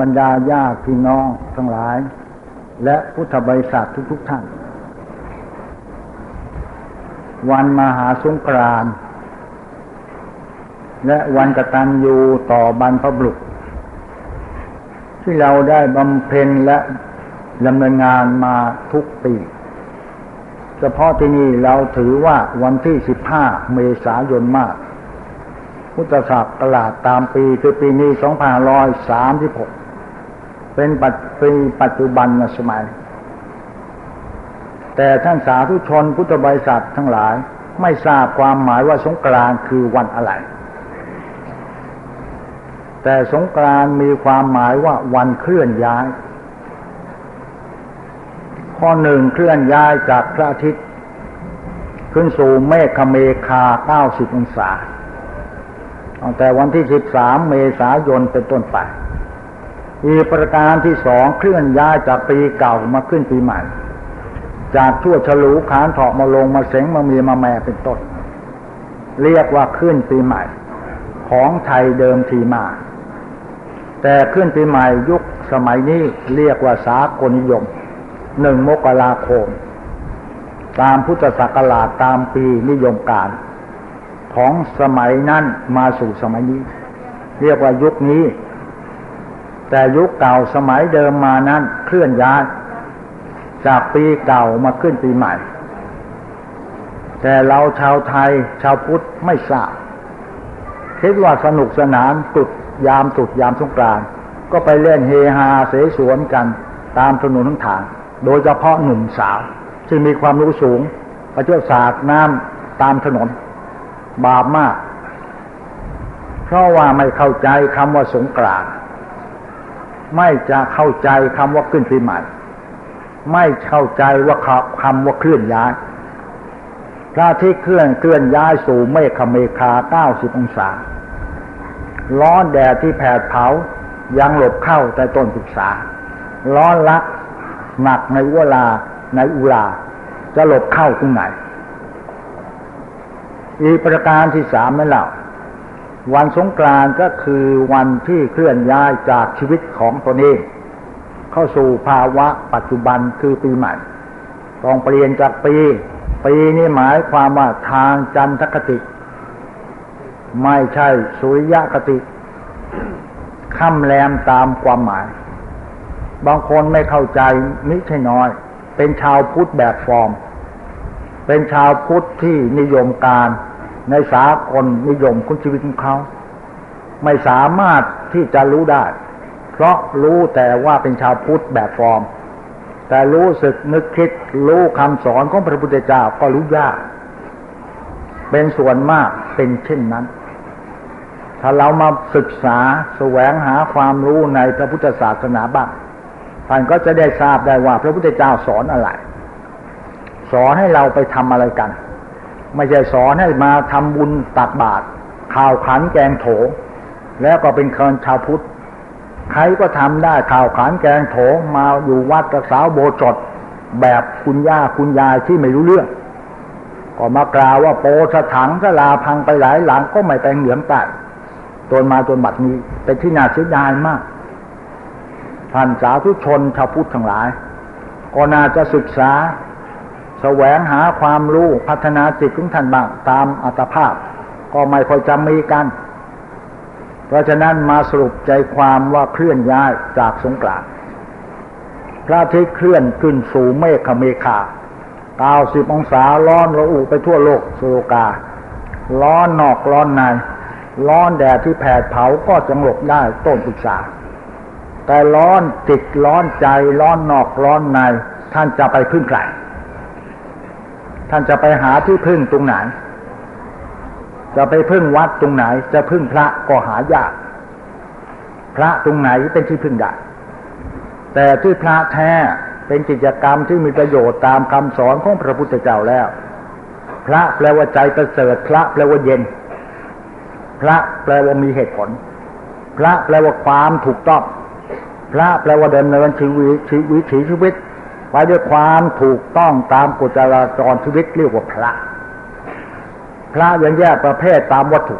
บรรดาญาติพี่น้องทั้งหลาย และพุทธบริษัททุก ๆ ท่าน วันมหาสงกรานต์และวันกตัญญูต่อบรรพบุรุษที่เราได้บำเพ็ญและดำเนินงานมาทุกปีเฉพาะที่นี่เราถือว่าวันที่สิบห้าเมษายนมาก พุทธศักราชตามปีคือปีนี้สองพันร้อยสามสิบหก เป็นปัจปีปัจจุบันสมัย แต่ท่านสาธุชนพุทธบริษัททั้งหลายไม่ทราบความหมายว่าสงกรานต์คือวันอะไร แต่สงกรานต์มีความหมายว่าวันเคลื่อนย้าย ข้อหนึ่งเคลื่อนย้ายจากพระอาทิตย์ ขึ้นสู่เมฆเมคาเก้าสิบองศาตั้งแต่วันที่สิบสามเมษายนเป็นต้นไป อีกประการที่สองเคลื่อนย้ายจากปีเก่ามาขึ้นปีใหม่ จากทั่วฉลูขานถอกมาลงมาเสงมามีมาแม่เป็นต้น เรียกว่าขึ้นปีใหม่ ของไทยเดิมทีมา แต่ขึ้นปีใหม่ยุคสมัยนี้เรียกว่าสากลนิยมหนึ่งมกราคม ตามพุทธศักราชตามปีนิยมการ ของสมัยนั้นมาสู่สมัยนี้ เรียกว่ายุคนี้ แต่ยุคเก่าสมัยเดิมมานั้นเคลื่อนย้ายจากปีเก่ามาขึ้นปีใหม่ แต่เราชาวไทยชาวพุทธไม่ทราบคิดว่าสนุกสนานตุดยามตุดยามสงกรานก็ไปเล่นเฮฮาเสสวนกันตามถนนทั้งทาง โดยเฉพาะหนุ่มสาวที่มีความรู้สูงไปเที่ยวสาดน้ำตามถนน บาปมาก เพราะว่าไม่เข้าใจคำว่าสงกรานต์ ไม่จะเข้าใจคำว่าขึ้นปีใหม่ ไม่เข้าใจว่าคำว่าเคลื่อนย้ายพระที่เคลื่อนเคลื่อนย้ายสู่เมฆเมคาเก้าสิบองศา ร้อนแดดที่แผดเผายังหลบเข้าแต่ต้นศึกษา ร้อนละหนักในเวลาในอุลา จะหลบเข้าตรงไหน อีกประการที่สามนั่นแหละ วันสงกรานต์ก็คือวันที่เคลื่อนย้ายจากชีวิตของตนเองเข้าสู่ภาวะปัจจุบันคือปีใหม่ต้องเปลี่ยนจากปี ปีนี้หมายความว่าทางจันทคติ ไม่ใช่สุริยคติค่ำแรมตามความหมาย บางคนไม่เข้าใจนิใช่น้อย เป็นชาวพุทธแบบฟอร์ม เป็นชาวพุทธที่นิยมการ ในสากลนิยมคุณชีวิตของเขา ไม่สามารถที่จะรู้ได้ เพราะรู้แต่ว่าเป็นชาวพุทธแบบฟอร์ม แต่รู้สึกนึกคิดรู้คำสอนของพระพุทธเจ้าก็รู้ยาก เป็นส่วนมากเป็นเช่นนั้น ถ้าเรามาศึกษาแสวงหาความรู้ในพระพุทธศาสนาบ้างท่านก็จะได้ทราบได้ว่าพระพุทธเจ้าสอนอะไร สอนให้เราไปทำอะไรกัน ไม่ใช่สอนให้มาทำบุญตักบาตรข่าวขันแกงโถ แล้วก็เป็นคนชาวพุทธใครก็ทำได้ข่าวขันแกงโถมาอยู่วัดกระสาวโบสถ์แบบคุณย่าคุณยายที่ไม่รู้เรื่อง ก็มากล่าวว่าโปสถังสลาพังไปหลายหลังก็ไม่แต่งเหลืองแต่จนมาจนบัดนี้เป็นที่น่าเสียดายมากท่านสาธุชนชาวพุทธทั้งหลายก็น่าจะศึกษา แสวงหาความรู้พัฒนาจิตของท่านบ้างตามอัตภาพ ก็ไม่ค่อยจำมีกัน เพราะฉะนั้นมาสรุปใจความว่าเคลื่อนย้ายจากสงกรานพระอาทิตย์เคลื่อนขึ้นสู่เมฆเมฆาเก้าสิบองศาร้อนระอุไปทั่วโลกสุโลกา ร้อนนอกร้อนใน ร้อนแดดที่แผดเผาก็จงหลบได้ต้นศึกษา แต่ร้อนจิตร้อนใจร้อนนอกร้อนใน ท่านจะไปพึ่งใคร ท่านจะไปหาที่พึ่งตรงไหน จะไปพึ่งวัดตรงไหน จะพึ่งพระก็หายาก พระตรงไหนเป็นที่พึ่งได้แต่ที่พระแท้เป็นกิจกรรมที่มีประโยชน์ตามคำสอนของพระพุทธเจ้าแล้ว พระแปลว่าใจประเสริฐพระแปลว่าเย็น พระแปลว่ามีเหตุผล พระแปลว่าความถูกต้อง พระแปลว่าเดินเนินชีวิตชีวิตชีวิต ไปด้วยความถูกต้องตามกฎจราจรชีวิตเรียกว่าพระ พระยังแยกประเภทตามวัตถุ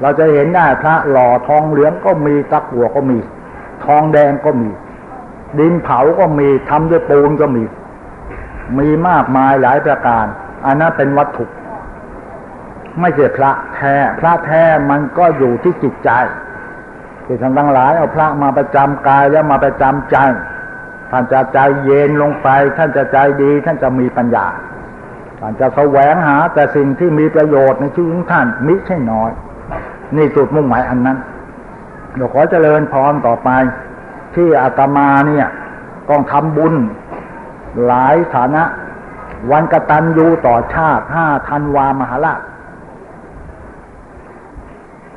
เราจะเห็นได้พระหล่อทองเหลืองก็มีตะกัวก็มี ทองแดงก็มี ดินเผาก็มีทำด้วยปูนก็มี มีมากมายหลายประการ อันนั้นเป็นวัตถุ ไม่ใช่พระแท้พระแท้มันก็อยู่ที่จิตใจที่ท่านทั้งหลายเอาพระมาประจำกายแล้วมาประจำใจ ท่านจะใจเย็นลงไป ท่านจะใจดี ท่านจะมีปัญญา ท่านจะแสวงหาแต่สิ่งที่มีประโยชน์ในชีวิตของท่านมิใช่น้อย นี่จุดมุ่งหมายอันนั้นเดี๋ยวขอเจริญพรต่อไป ที่อาตมาเนี่ยต้องทำบุญหลายฐานะ วันกตัญญูต่อชาติห้าธันวามหาราช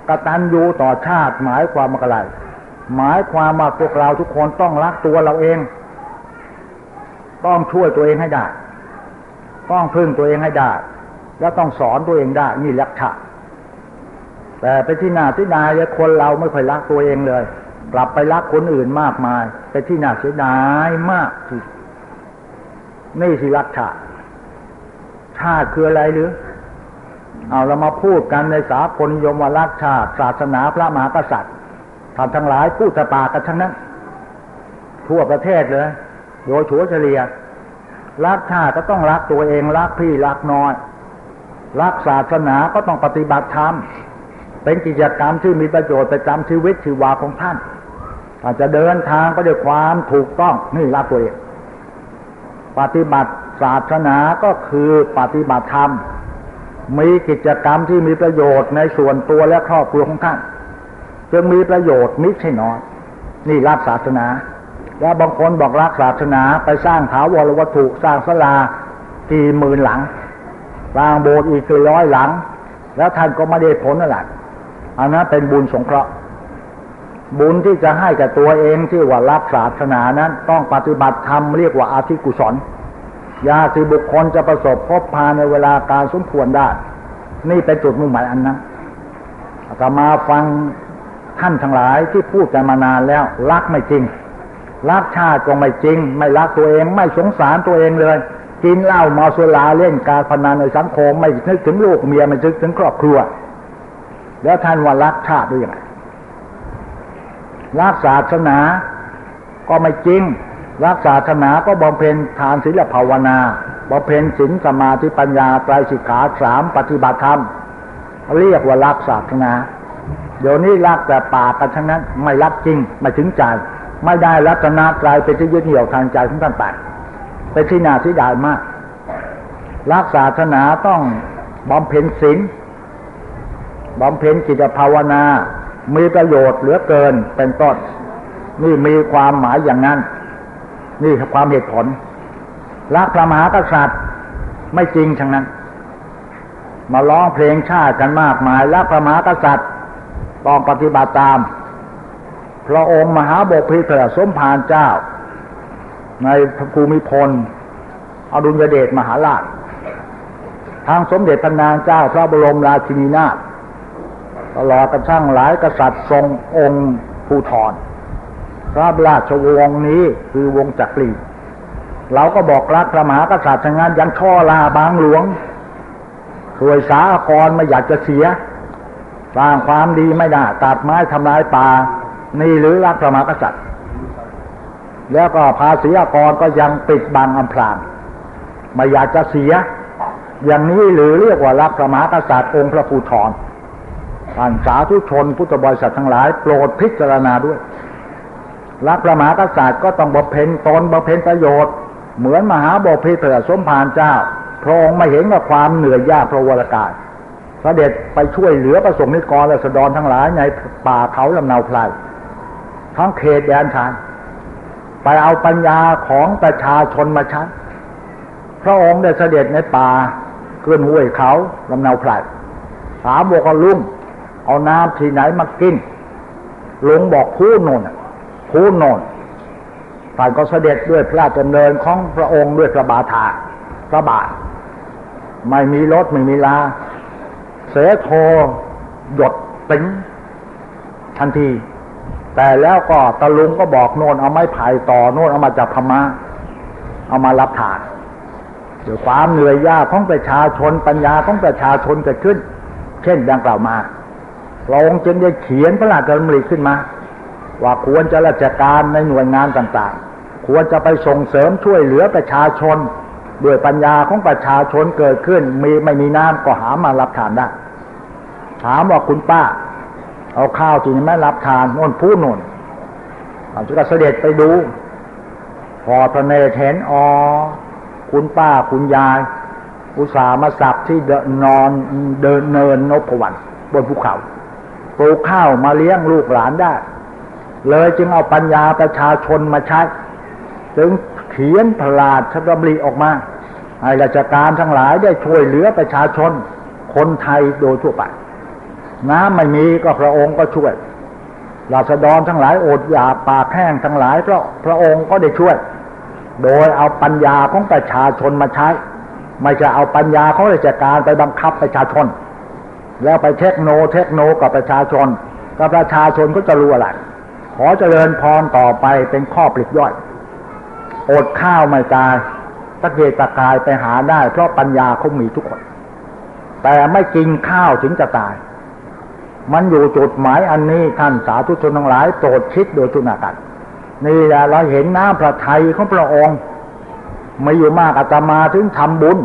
กตัญญูต่อชาติหมายความว่าอะไรหมายความว่าพวกเราทุกคนต้องรักตัวเราเอง ต้องช่วยตัวเองให้ได้ ต้องพึ่งตัวเองให้ได้ แล้วต้องสอนตัวเองได้ นี่รักชาแต่ไปที่หน้าที่นายคนเราไม่ค่อยรักตัวเองเลย กลับไปรักคนอื่นมากมาย ไปที่นาเสียดายมากที่นี่สิรักชาติชาติคืออะไรหรือ เอาเรามาพูดกันในสากลนิยมว่ารักชาติ ศาสนาพระมหากษัตริย์ท่านทั้งหลายพูดต่ปากกันทั้งนั้น ทั่วประเทศเลย โดยถัวเฉลี่ยรักชาติก็ต้องรักตัวเองรักพี่รักน้อย รักศาสนาก็ต้องปฏิบัติธรรมเป็นกิจกรรมที่มีประโยชน์ประจำชีวิตชีวาของท่านอาจจะเดินทางก็ด้วยความถูกต้องนี่รักตัวเองปฏิบัติศาสนาก็คือปฏิบัติธรรม มีกิจกรรมที่มีประโยชน์ในส่วนตัวและครอบครัวของท่านจึงมีประโยชน์มิใช่น้อยนี่รักศาสนา แล้วบางคนบอกรักศาสนาไปสร้างถาวรวัตถุสร้างสลากี่หมื่นหลังสร้างโบสถ์อีกร้อยหลัง แล้วท่านก็ไม่ได้ผลอะไรอันนั้นเป็นบุญสงเคราะห์ บุญที่จะให้กับตัวเองที่ว่ารักศาสนานั้น ต้องปฏิบัติธรรมเรียกว่าอาธิกุศลยาที่บุคคลจะประสบพบพาในเวลาการสมควรได้ นี่เป็นจุดมุ่งหมายอันนั้นอาตมาฟังท่านทั้งหลายที่พูดกันมานานแล้วรักไม่จริง รักชาติก็ไม่จริง ไม่รักตัวเองไม่สงสารตัวเองเลย กินเหล้าเมาสุราเล่นการพนันในสังคมไม่นึกถึงลูกเมียไม่นึกถึงครอบครัว แล้วท่านว่ารักชาติด้วยยังไงรักศาสนาก็ไม่จริง รักศาสนาก็บำเพ็ญทานศีลภาวนาบำเพ็ญศีลสมาธิปัญญาไตรสิกขาสามปฏิบัติธรรม เรียกว่ารักศาสนา เดี๋ยวนี้รักแต่ปากกันทั้งนั้น ไม่รักจริง ไม่ถึงใจ ไม่ได้รัตนาตรายเป็นที่ยึดเหนี่ยวทางใจของท่านไปเป็นที่นาเสียดายมาก รักศาสนาต้องบำเพ็ญศีลบำเพ็ญจิตภาวนา มีประโยชน์เหลือเกินเป็นต้น นี่มีความหมายอย่างนั้น นี่ความเหตุผลรักพระมหากษัตริย์ไม่จริงทั้งนั้น มาร้องเพลงชาติกันมากมายรักพระมหากษัตริย์ต้องปฏิบัติตาม พระองค์มหาบพิตรสมภารเจ้า ในภูมิพลอดุลยเดชมหาราชทางสมเด็จพระนางเจ้าพระบรมราชินีนาถตลอดกระทั่งหลายกษัตริย์ทรงองค์ภูทรพระราชวงศ์นี้คือวงจักรีเราก็บอกรักพระมหากษัตริย์ทั้งนั้นยังช่อลาบางหลวงถวยสาครไม่อยากจะเสียสร้างความดีไม่ได้ตัดไม้ทำลายป่า นี่หรือรักพระมหากษัตริย์ แล้วก็ภาษีอากรก็ยังปิดบังอำพรางไม่อยากจะเสีย อย่างนี้หรือเรียกว่ารักพระมหากษัตริย์องค์พระภูทรท่านสาธุชนพุทธบริษัททั้งหลายโปรดพิจารณาด้วย รักพระมหากษัตริย์ก็ต้องบำเพ็ญตนบำเพ็ญประโยชน์ เหมือนมหาบพิตรสมภารเจ้า พระองค์ไม่เห็นกับความเหนื่อยยากพระวรากาศพระเด็จไปช่วยเหลือประสงค์นิกรและสดรทั้งหลายในป่าเขาลำนาไพร ทั้งเขตแดนชานไปเอาปัญญาของประชาชนมาชันพระองค์ได้เสด็จในป่าเกินห้วยเขาลำนาไพรถามบอกลุงเอาน้ำที่ไหนมากินหลวงบอกพูนนพูนนท่านก็เสด็จด้วยพระราชดำเนินของพระองค์ด้วยพระบาทาพระบาท ไม่มีรถไม่มีลา เสโทหยดติ้งทันที แต่แล้วก็ตะลุงก็บอกโน่นเอาไม้ไผ่ต่อโน่นเอามาจากพมา่าเอามารับทานเดี๋ยวความเหนื่อยยากของประชาชนปัญญาของประชาชนเกิดขึ้น เช่นดังกล่าวมาพระองค์จึงได้เขียนพระราชดำริขึ้นมา ว่าควรจะราชการในหน่วยงานต่างๆ ควรจะไปส่งเสริมช่วยเหลือประชาชนด้วยปัญญาของประชาชนเกิดขึ้น มีไม่มีน้ำก็หามารับทานได้ถามว่าคุณป้า เอาข้าวจริงไหมรับทานโน่นพูดโน่นอาจจะเสด็จไปดู พอพระเนรเห็นอ๋อคุณป้าคุณยาย อุตส่าห์มาสับที่นอนเดินเนินนพวันบนภูเขาปลูกข้าวมาเลี้ยงลูกหลานได้ เลยจึงเอาปัญญาประชาชนมาใช้จึงเขียนพระราชดำริออกมาให้ราชการทั้งหลายได้ช่วยเหลือประชาชนคนไทยโดยทั่วไป น้ำไม่มีก็พระองค์ก็ช่วยราษฎรทั้งหลายอดอยากปากแห้งทั้งหลายเพราะพระองค์ก็ได้ช่วย โดยเอาปัญญาของประชาชนมาใช้ ไม่จะเอาปัญญาของราชการไปบังคับประชาชน แล้วไปเทคโนเทคโนกับประชาชนกับประชาชนก็จะรู้อะไรขอเจริญพรต่อไปเป็นข้อปลิกย่อยอดข้าวไม่ตายตะเกียกตะกายไปหาได้ เพราะปัญญาเขามีทุกคน แต่ไม่กินข้าวถึงจะตาย มันอยู่จุดหมายอันนี้ท่านสาธุชนทั้งหลายโปรดคิดโดยทุนากันนี่แหละเราเห็นน้ำพระทัยของพระองค์ไม่อยู่มากอาตมาถึงทำบุญ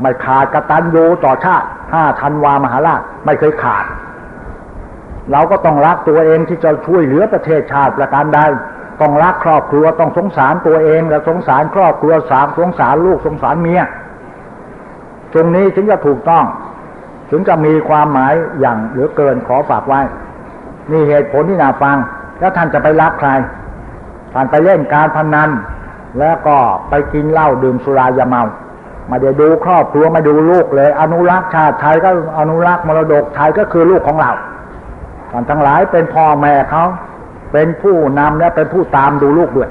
ไม่ขาดกระตัญญูต่อชาติห้าธันวามหาราชไม่เคยขาด เราก็ต้องรักตัวเองที่จะช่วยเหลือประเทศชาติประการใดต้องรักครอบครัวต้องสงสารตัวเองและสงสารครอบครัวสามสงสารลูกสงสารเมียตรงนี้ถึงจะถูกต้อง ถึงจะมีความหมายอย่างเหลือเกินขอฝากไว้ นี่เหตุผลที่น่าฟัง แล้วท่านจะไปรักใคร ท่านไปเล่นการพนนัน แล้วก็ไปกินเหล้าดื่มสุรายาเมามาเดี๋ยวดูครอบครัวมาดูลูกเลย อนุรักษ์ชาติไทยก็อนุรักษ์มรดกไทยก็คือลูกของเราท่านทั้งหลายเป็นพ่อแม่เขาเป็นผู้นำและเป็นผู้ตามดูลูกด้วย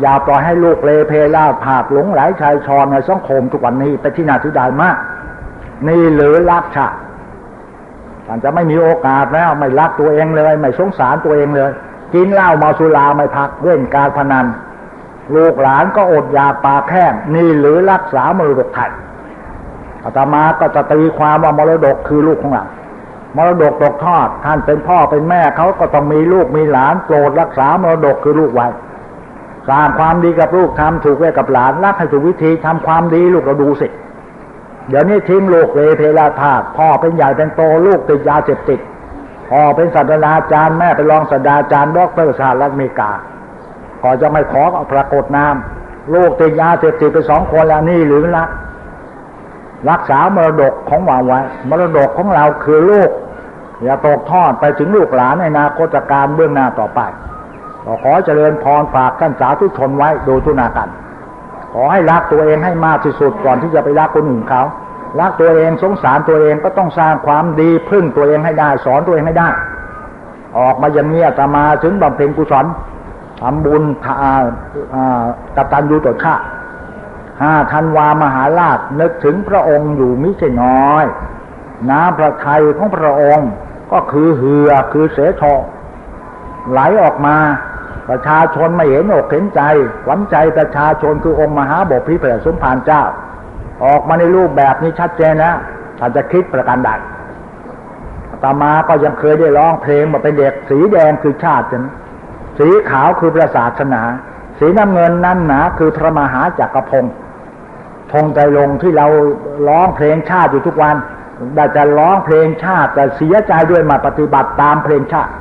อย่าปล่อยให้ลูกเลเพล่าผากหลงไหลชายชอนในสังคมทุกวันนี้ไปที่นาที่ใดมาก นี่หรือรักชาติท่านจะไม่มีโอกาสแล้ว ไม่รักตัวเองเลย ไม่สงสารตัวเองเลย กินเหล้ามาสุราไม่พักเล่นการพนัน ลูกหลานก็อดอยากปากแห้งนี่หรือรักษามรดกไทยอาตมาก็จะตีความว่ามรดกคือลูกของเรามรดกตกทอดท่านเป็นพ่อเป็นแม่เขาก็ต้องมีลูกมีหลานโปรดรักษามรดกคือลูกไว้สร้างความดีกับลูกทำถูกไว้กับหลานรักให้ถูกวิธีทำความดีลูกเราดูสิ เดี๋ยวนี้ทิ้งลูกเลยเพลาธาตุพ่อเป็นใหญ่เป็นโตลูกติดยาเสพติดพ่อเป็นศาสตราจารย์แม่เป็นรองศาสตราจารย์ด็อกเตอร์สหรัฐอเมริกาพอจะไม่ขอปรากฏนามลูกติดยาเสพติดไปสองคนแล้วนี่หรือละรักษามรดกของเราไว้ มรดกของเราคือลูก อย่าตกทอดไปถึงลูกหลานในอนาคตกาลเบื้องหน้าต่อไปขอขอเจริญพรฝากท่านสาธุชนไว้โดยทุนากัน อให้รักตัวเองให้มากที่สุดก่อนที่จะไปรักคนอื่นเขารักตัวเองสงสารตัวเองก็ต้องสร้างความดีพึ่งตัวเองให้ได้ สอนตัวเองให้ได้ ออกมาอย่างนี้ตมาถึงบำเพ็ญกุศลทำบุญกตัญญูต่อชาติห้าธันวามหาราชนึกถึงพระองค์อยู่มิใช่น้อย น้ำพระทัยของพระองค์ก็คือเหือคือเสทอไหลออกมา ประชาชนไม่เห็นอกเห็นใจหวังใจประชาชนคือองค์มหาบพิตรสมภารเจ้า ออกมาในรูปแบบนี้ชัดเจนนะถ้าจะคิดประการใดตามาก็ยังเคยได้ร้องเพลงมาเป็นเด็กสีแดงคือชาติสีขาวคือพระศาสนา สีน้ำเงินนั่นหนาคือพระมหาจักรพงศ์ธงใจลงที่เราร้องเพลงชาติอยู่ทุกวันได้จะร้องเพลงชาติแต่เสียใจด้วยมาปฏิบัติตามเพลงชาติ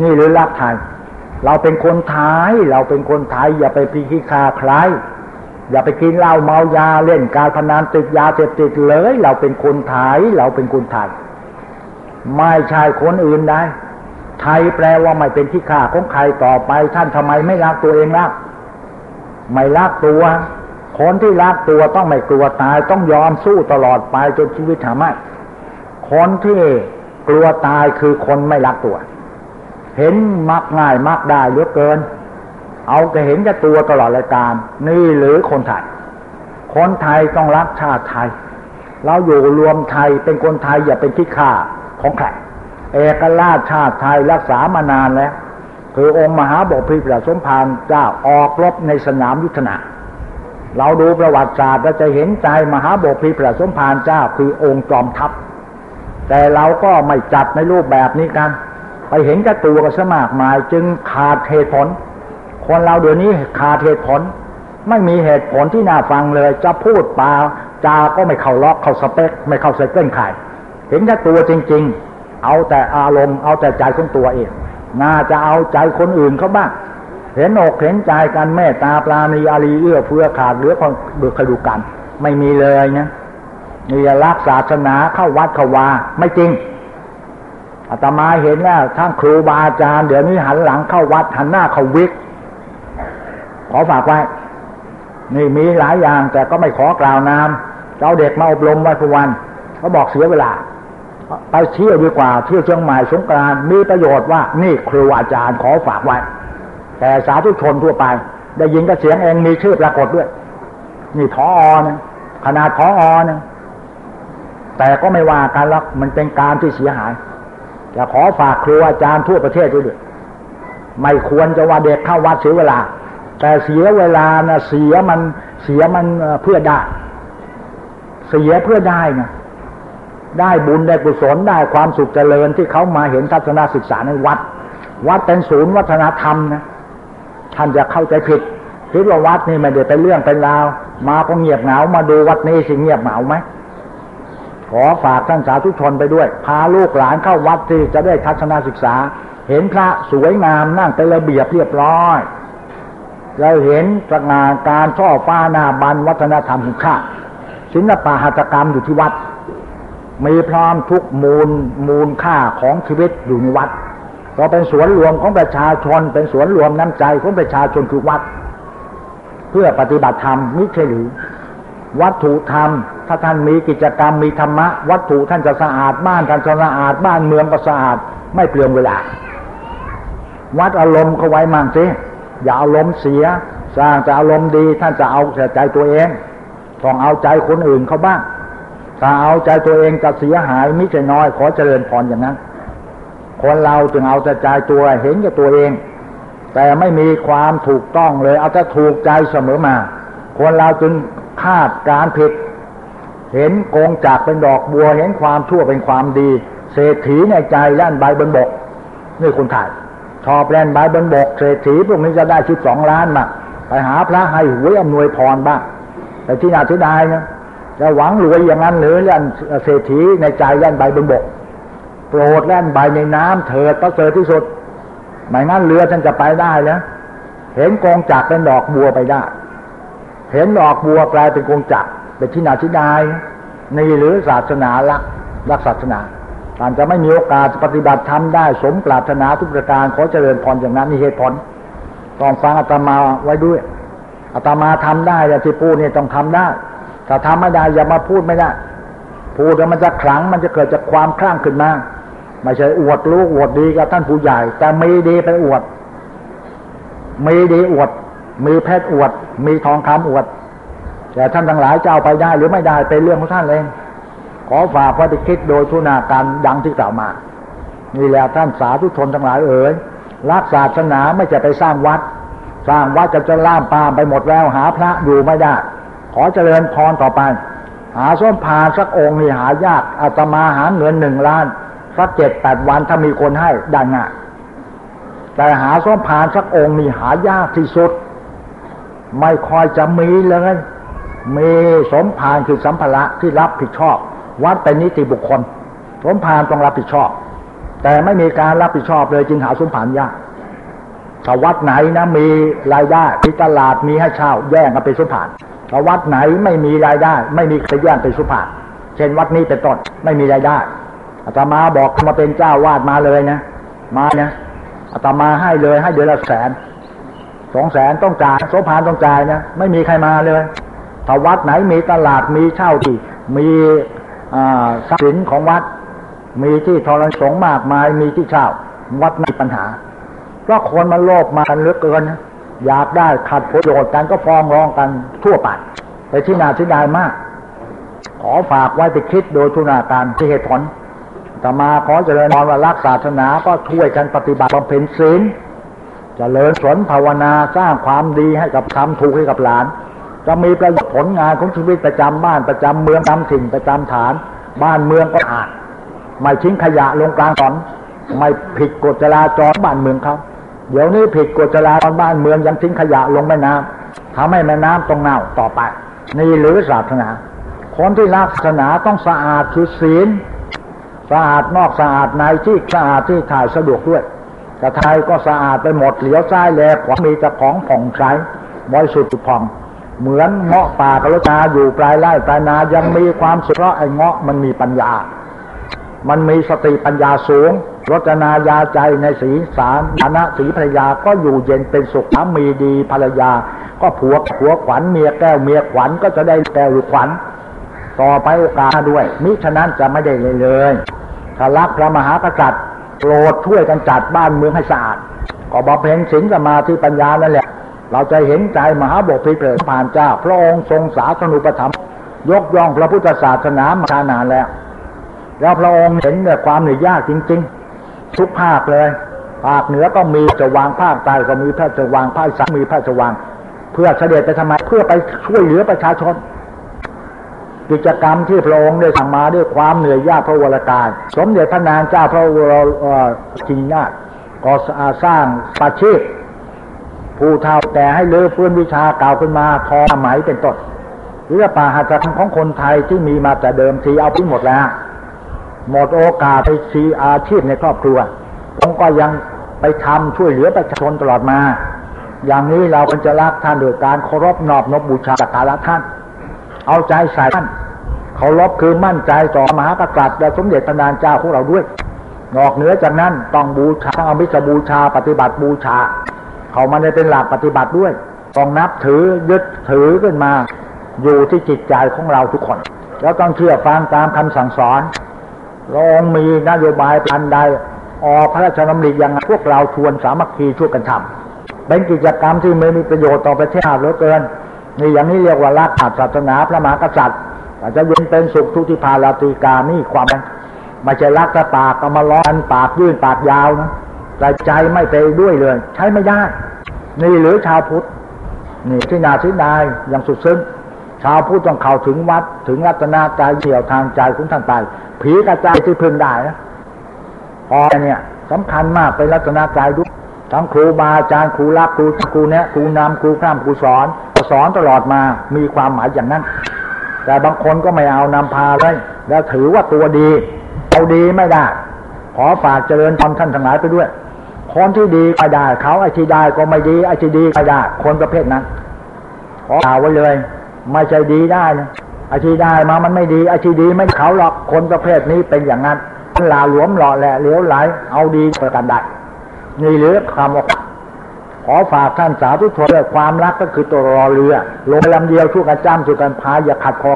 นี่หรือรักไทย เราเป็นคนไทยเราเป็นคนไทยอย่าไปพิคิคาใคร อย่าไปกินเหล้าเมายาเล่นการพนันติดยาเสพติดเลย เราเป็นคนไทยเราเป็นคนไทยไม่ใช่คนอื่นได้ไทยแปลว่าไม่เป็นที่ข้าของใครต่อไป ท่านทำไมไม่รักตัวเองล่ะไม่รักตัว คนที่รักตัวต้องไม่กลัวตายต้องยอมสู้ตลอดไปจนชีวิตหาไม่คนที่กลัวตายคือคนไม่รักตัว เห็นมักง่ายมักได้เยอะเกิน เอาก็เห็นกับตัวตลอดรายการ นี่หรือคนไทย คนไทยต้องรักชาติไทย เราอยู่รวมไทยเป็นคนไทยอย่าเป็นที่ข้าของใครเอกราชชาติไทยรักษามานานแล้ว คือองค์มหาบพิตรสมภารเจ้าออกรบในสนามยุทธนา เราดูประวัติศาสตร์เราจะเห็นใจมหาบพิตรสมภารเจ้าคือองค์จอมทัพ แต่เราก็ไม่จัดในรูปแบบนี้กัน ไปเห็นกับตัวก็สมากมาย จึงขาดเหตุผล คนเราเดี๋ยวนี้ขาดเหตุผล ไม่มีเหตุผลที่น่าฟังเลย จะพูดปาจาก็ไม่เข้าล็อกเข้าสเปคไม่เข้า circle ใครเห็นแค่ตัวจริง ๆ เอาแต่อารมณ์เอาแต่ใจของตัวเอง น่าจะเอาใจคนอื่นเขาบ้าง เห็นอกเห็นใจกันเมตตาปราณีอารีเอื้อเฟื้อขาดเหลือคนเบือขดูกัน ไม่มีเลยนะนี่รักศาสนาเข้าวัดเข้าวาไม่จริง อาตมาเห็นแล้วทั้งครูบาอาจารย์เดี๋ยวนี้หันหลังเข้าวัดหันหน้าเข้าวิก ขอฝากไว้ นี่มีหลายอย่างแต่ก็ไม่ขอกล่าวนามเจ้าเด็กมาอบรมวันทุกวันเขาบอกเสียเวลา ไปเที่ยวดีกว่าเที่ยวเชียงใหม่สงกรานมีประโยชน์ว่า นี่ครูอาจารย์ขอฝากไว้ แต่สาธุชนทั่วไป ได้ยินก็เสียงเองมีชื่อปรากฏด้วย นี่ทออนะขนาดทออนะแต่ก็ไม่ว่ากันแล้วมันเป็นการที่เสียหาย จะขอฝากครูอาจารย์ทั่วประเทศด้วยไม่ควรจะว่าเด็กเข้าวัดเสียเวลา แต่เสียเวลานะเสียมันเสียมันเพื่อได้ เสียเพื่อได้นะได้บุญได้กุศลได้ความสุขเจริญที่เขามาเห็นทัศนศึกษาในวัด วัดเป็นศูนย์วัฒนธรรมนะท่านจะเข้าใจผิดคิดว่าวัดนี่ไม่ได้เป็นเรื่องเป็นราว มาก็เงียบเหงามาดูวัดนี้สิเงียบเหงาไหม ขอฝากท่านสาธุชนไปด้วย พาลูกหลานเข้าวัดที่จะได้ทัศนศึกษา เห็นพระสวยงามนั่งเป็นระเบียบเรียบร้อย เราเห็นสง่าการช่อฟ้านาบันวัฒนธรรมของข้าศิลปะหัตถกรรมอยู่ที่วัด มีพร้อมทุกมูลมูลค่าของชีวิตอยู่ในวัดก็เป็นสวนรวมของประชาชน เป็นสวนรวมน้ำใจของประชาชนคือวัด เพื่อปฏิบัติธรรมมิใช่หรือวัตถุธรรม ถ้าท่านมีกิจกรรมมีธรรมะ วัตถุท่านจะสะอาดบ้านท่านจะสะอาดบ้านเมืองก็สะอาดไม่เปลืองเวลา วัดอารมณ์เขาไว้มั่งสิอย่าอารมณ์เสีย สร้างจะอารมณ์ดี ท่านจะเอาแต่ใจตัวเองต้องเอาใจคนอื่นเขาบ้าง ถ้าเอาใจตัวเองจะเสียหายมิใช่น้อย ขอเจริญพรอย่างนั้น คนเราจึงเอาแต่ใจตัวเห็นกับตัวเอง แต่ไม่มีความถูกต้องเลย เอาแต่ถูกใจเสมอมา คนเราจึงคาดการผิด เห็นโกงจากเป็นดอกบัว เห็นความชั่วเป็นความดี เศรษฐีในใจแล่นใบบนบกนี่คนถ่ายชอบแล่นใบบนบก เศรษฐีพวกนี้จะได้ชิดสองล้านมาไปหาพระให้หวยอำนวยพรบ้างแต่ที่น่าเสียดายนะจะหวังรวยอย่างนั้นหรือเล่นเศรษฐีในใจแล่นใบบนบก โปรดแล่นใบในน้ำเถิดประเสริฐที่สุดไม่งั้นเรือท่านจะไปได้แล้วเห็นกองจากเป็นดอกบัวไปได้ เห็นดอกบัวกลายเป็นกงจัก เป็นที่นาที่ดายนี่หรือศาสนาลักลักศาสนาท่านจะไม่มีโอกาสปฏิบัติธรรมได้ สมปรารถนาทุกประการขอเจริญพรอย่างนั้นนี่เหตุผลต้องฟังอาตมาไว้ด้วยอาตมาทำได้แต่ที่พูดเนี่ยต้องทำได้ ถ้าทำไม่ได้อย่ามาพูดไม่ได้ พูดแล้วมันจะขลังมันจะเกิดจากความคลั่งขึ้นมาไม่ใช่อวดรู้อวดดีกับท่านผู้ใหญ่ แต่มีดีไปอวด มีดีอวด มีเพชรอวด มีทองคำอวด แต่ท่านทั้งหลายจะเอาไปได้หรือไม่ได้เป็นเรื่องของท่านเอง ขอฝากพระติคิดโดยทุนาการดังที่กล่าวมา นี่แหละท่านสาธุชนทั้งหลายเอ๋ยรักศาสนาไม่จะไปสร้างวัด สร้างวัดจะจะล่ามปามไปหมดแล้วหาพระอยู่ไม่ได้ ขอเจริญพรต่อไป หาส้มพานสักองค์นี่หายากอาตมาหาเงินหนึ่งล้านสักเจ็ดแปดวันถ้ามีคนให้ได้ง่ายแต่หาส้มพานสักองค์นี่หายากที่สุด ไม่คอยจะมีเลย มีสมภารคือสัมภาระที่รับผิดชอบ วัดเป็นนิติบุคคล สมภารต้องรับผิดชอบ แต่ไม่มีการรับผิดชอบเลยจึงหาสมภารยากถ้าวัดไหนนะมีรายได้ที่ตลาดมีให้เช่าแย่งกันเป็นสมภารถ้าวัดไหนไม่มีรายได้ ไม่มีใครแย่งเป็นสมภารเช่นวัดนี้เป็นต้นไม่มีรายได้อาตมาบอกมาเป็นเจ้าวาดมาเลยนะ มานะอาตมาให้เลยให้เดือนละแสนสองแสนต้องจ่ายโสภานต้องจ่ายนะไม่มีใครมาเลย ถ้าวัดไหนมีตลาดมีเช่าที่ มีทรัพย์สินของวัด มีที่ทรสงมากมายมีที่เช่า วัดไม่ปัญหา เพราะคนมันโลภมากันเหลือเกิน อยากได้ขัดผลประโยชน์กันก็ฟ้องร้องกันทั่วไปไปที่นาที่ใดมาก ขอฝากไว้ไปคิดโดยทุนาการที่เหตุผลต่มาขอเจริญพรว่ารักศาสนาก็ช่วยกันปฏิบัติบำเพ็ญศีลเจริญสนภาวนาสร้างความดีให้กับทำถูกให้กับหลาน จะมีประโยชน์ผลงานของชีวิตประจำบ้านประจำเมืองประจำถิ่นประจำฐาน บ้านเมืองก็อาดไม่ทิ้งขยะลงกลางถนนไม่ผิดกฎจราจรบ้านเมืองเขาเดี๋ยวนี้ผิดกฎจราจรบ้านเมืองยังทิ้งขยะลงแม่น้ำทำให้แม่น้ำต้องเน่าต่อไป นี่หรือศาสนา คนที่รักศาสนาต้องสะอาดคือศีลสะอาดนอกสะอาดในที่สะอาดที่ถ่ายสะดวกด้วยกระไทยก็สะอาดไปหมดเหลียวซ้ายแลขวามีแต่ของผ่องใสบริสุทธิ์ผ่อง เหมือนเงาะป่ากระจาอยู่ปลายไร่ปลายนายังมีความสุขเพราะไอ้เงาะมันมีปัญญา มันมีสติปัญญาสูงรจนายาใจในสีสารฐานะสีภรรยาก็อยู่เย็นเป็นสุขสามีดีภรรยา ก็ผัวผัวขวัญเมียแก้วเมียขวัญก็จะได้แก้วหรือขวัญต่อไปโอกาสด้วย มิฉะนั้นจะไม่ได้เลยเลยถ้ารักพระมหากษัตริย์โปรดช่วยกันจัดบ้านเมืองให้สะอาดก็บำเพ็ญศีลสมาธิปัญญานั่นแหละ เราจะเห็นใจมหาบพิตรผ่านเจ้า พระองค์ทรงสาสนุปถัมยกย่องพระพุทธศาสนามาานานแล้ว แล้วพระองค์เห็นเนี่ยความเหนื่อยยากจริง ๆ ทุกภาคเลยภาคเหนือก็มีจะวางภาคใต้ก็มีพระจะวางภาคสามมีพระจะวาง เพื่อเสด็จไปทำไมเพื่อไปช่วยเหลือประชาชน กิจกรรมที่พระองค์ได้ทำมาด้วยความเหนื่อยยากพระวรากาย สมเด็จพระนางเจ้าพระวรจินนาถก็สร้างปาชีพ ผู้เท่าแต่ให้เลือฟื้นวิชาเก่าขึ้นมาทอไหมเป็นต้นเรือป่าหัตถกรรมของคนไทยที่มีมาแต่เดิมทีเอาไปหมดแล้ว หมดโอกาสไปชีอาชีพในครอบครัวองก็ยังไปทำช่วยเหลือประชาชนตลอดมา อย่างนี้เราควรจะรักท่านโดยการเคารพนอบนบบูชาสักการะท่าน เอาใจใส่ท่านเคารพคือมั่นใจต่อมหากษัตริย์และสมเด็จพระนางเจ้าของเราด้วย นอกเหนือจากนั้นต้องบูชาต้องอมิสบูชาปฏิบัติบูชา เขามาในเป็นหลักปฏิบัติด้วยต้องนับถือยึดถือขึ้นมา อยู่ที่จิตใจของเราทุกคน แล้วต้องเชื่อฟังตามคำสั่งสอนรองมีนโยบายพันใดออกพระราชดำริยังพวกเราชวนสามัคคีช่วยกันทำเป็นกิจกรรมที่ไม่มีประโยชน์ต่อประเทศเหลือเกินนี่อย่างนี้เรียกว่ารักศาสนาพระมหากษัตริย์อาจจะเย็นเป็นสุขทุกทิพาลาติกานี่ความไม่ใช่รักแต่ปากก็มาล้อนปากยื่นปากยาวนะ แต่ใจไม่ไปด้วยเลย ใช้ไม่ได้นี่หรือชาวพุทธนี่ที่นาทินายอย่างสุดซึ้งชาวพุทธต้องเข้าถึงวัดถึงรัตนากายเฉียวทางใจของท่านไปผีกระจายที่พึงได้นะพอเนี่ยสำคัญมากเป็นรัตนากายด้วยทั้งครูบาอาจารย์ครูรักครูครูเนี้ยครูนำครูพร่ำครูสอนสอนตลอดมามีความหมายอย่างนั้น แต่บางคนก็ไม่เอานำพาเลยแล้วถือว่าตัวดีเอาดีไม่ได้ ขอฝากเจริญพรท่านทั้งหลายไปด้วย คนที่ดีก็ได้ เขาไอ้ที่ได้ก็ไม่ดีไอ้ที่ดีก็ได้คนประเภทนั้นขอข่าวไว้เลย ไม่ใช่ดีได้นะไอ้ที่ได้มามันไม่ดีไอ้ที่ดีไม่เขาหรอกคนประเภทนี้เป็นอย่างนั้นลาหลวมหล่อแหละเลี้ยวไหลเอาดีประกันได้นี่หรือคำว่าขอฝากท่านสาธุชนด้วยความรักก็คือตัวรอเรือลงลำเดียวช่วยกันจ้ำช่วยกันพายอย่าขัดคอ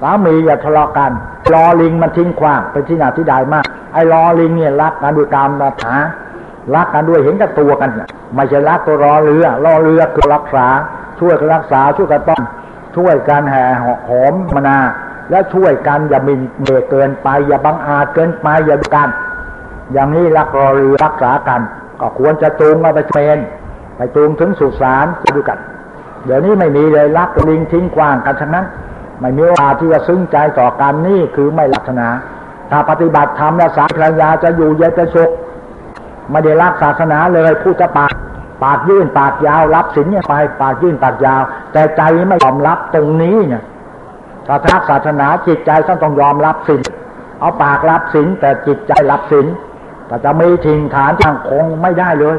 สามีอย่าทะเลาะกันรอลิงมันทิ้งขว้างเป็นที่หนาที่ได้มาก ไอ้รอลิงเนี่ยรักกันด้วยกรรมาถา รักกันด้วยเห็นกับตัวกัน ไม่ใช่รักตัวรอเรือรอเรือคือรักษา ช่วยกันรักษาช่วยกันป้องช่วยกันแห่หอมมนา และช่วยกันอย่ามินเบเกินไป อย่าบังอาจเกินไปอย่าดูกัน อย่างนี้รักรอเรือรักษากัน ก็ควรจะจูงมาไปเมนไปจูงถึงสุสานจะดูกัน เดี๋ยวนี้ไม่มีเลยรักลิงทิ้งกว้างกันทั้งนั้นไม่มีโอกาสที่จะซึ้งใจต่อกันนี่คือไม่ลักษณะถ้าปฏิบัติธรรมและสาภรรยาจะอยู่เย็นเป็นสุข ไม่ได้รักศาสนาเลยพูดจะปากปากยื่นปากยาว รับสินเนี่ยไปปากยื่นปากยาว แต่ใจไม่ยอมรับตรงนี้เนี่ยถ้าทักศาสนาจิตใจท่านต้องยอมรับสินเอาปากรับสินแต่จิตใจรับสินแต่จะมีทิ้งฐานทางคงไม่ได้เลย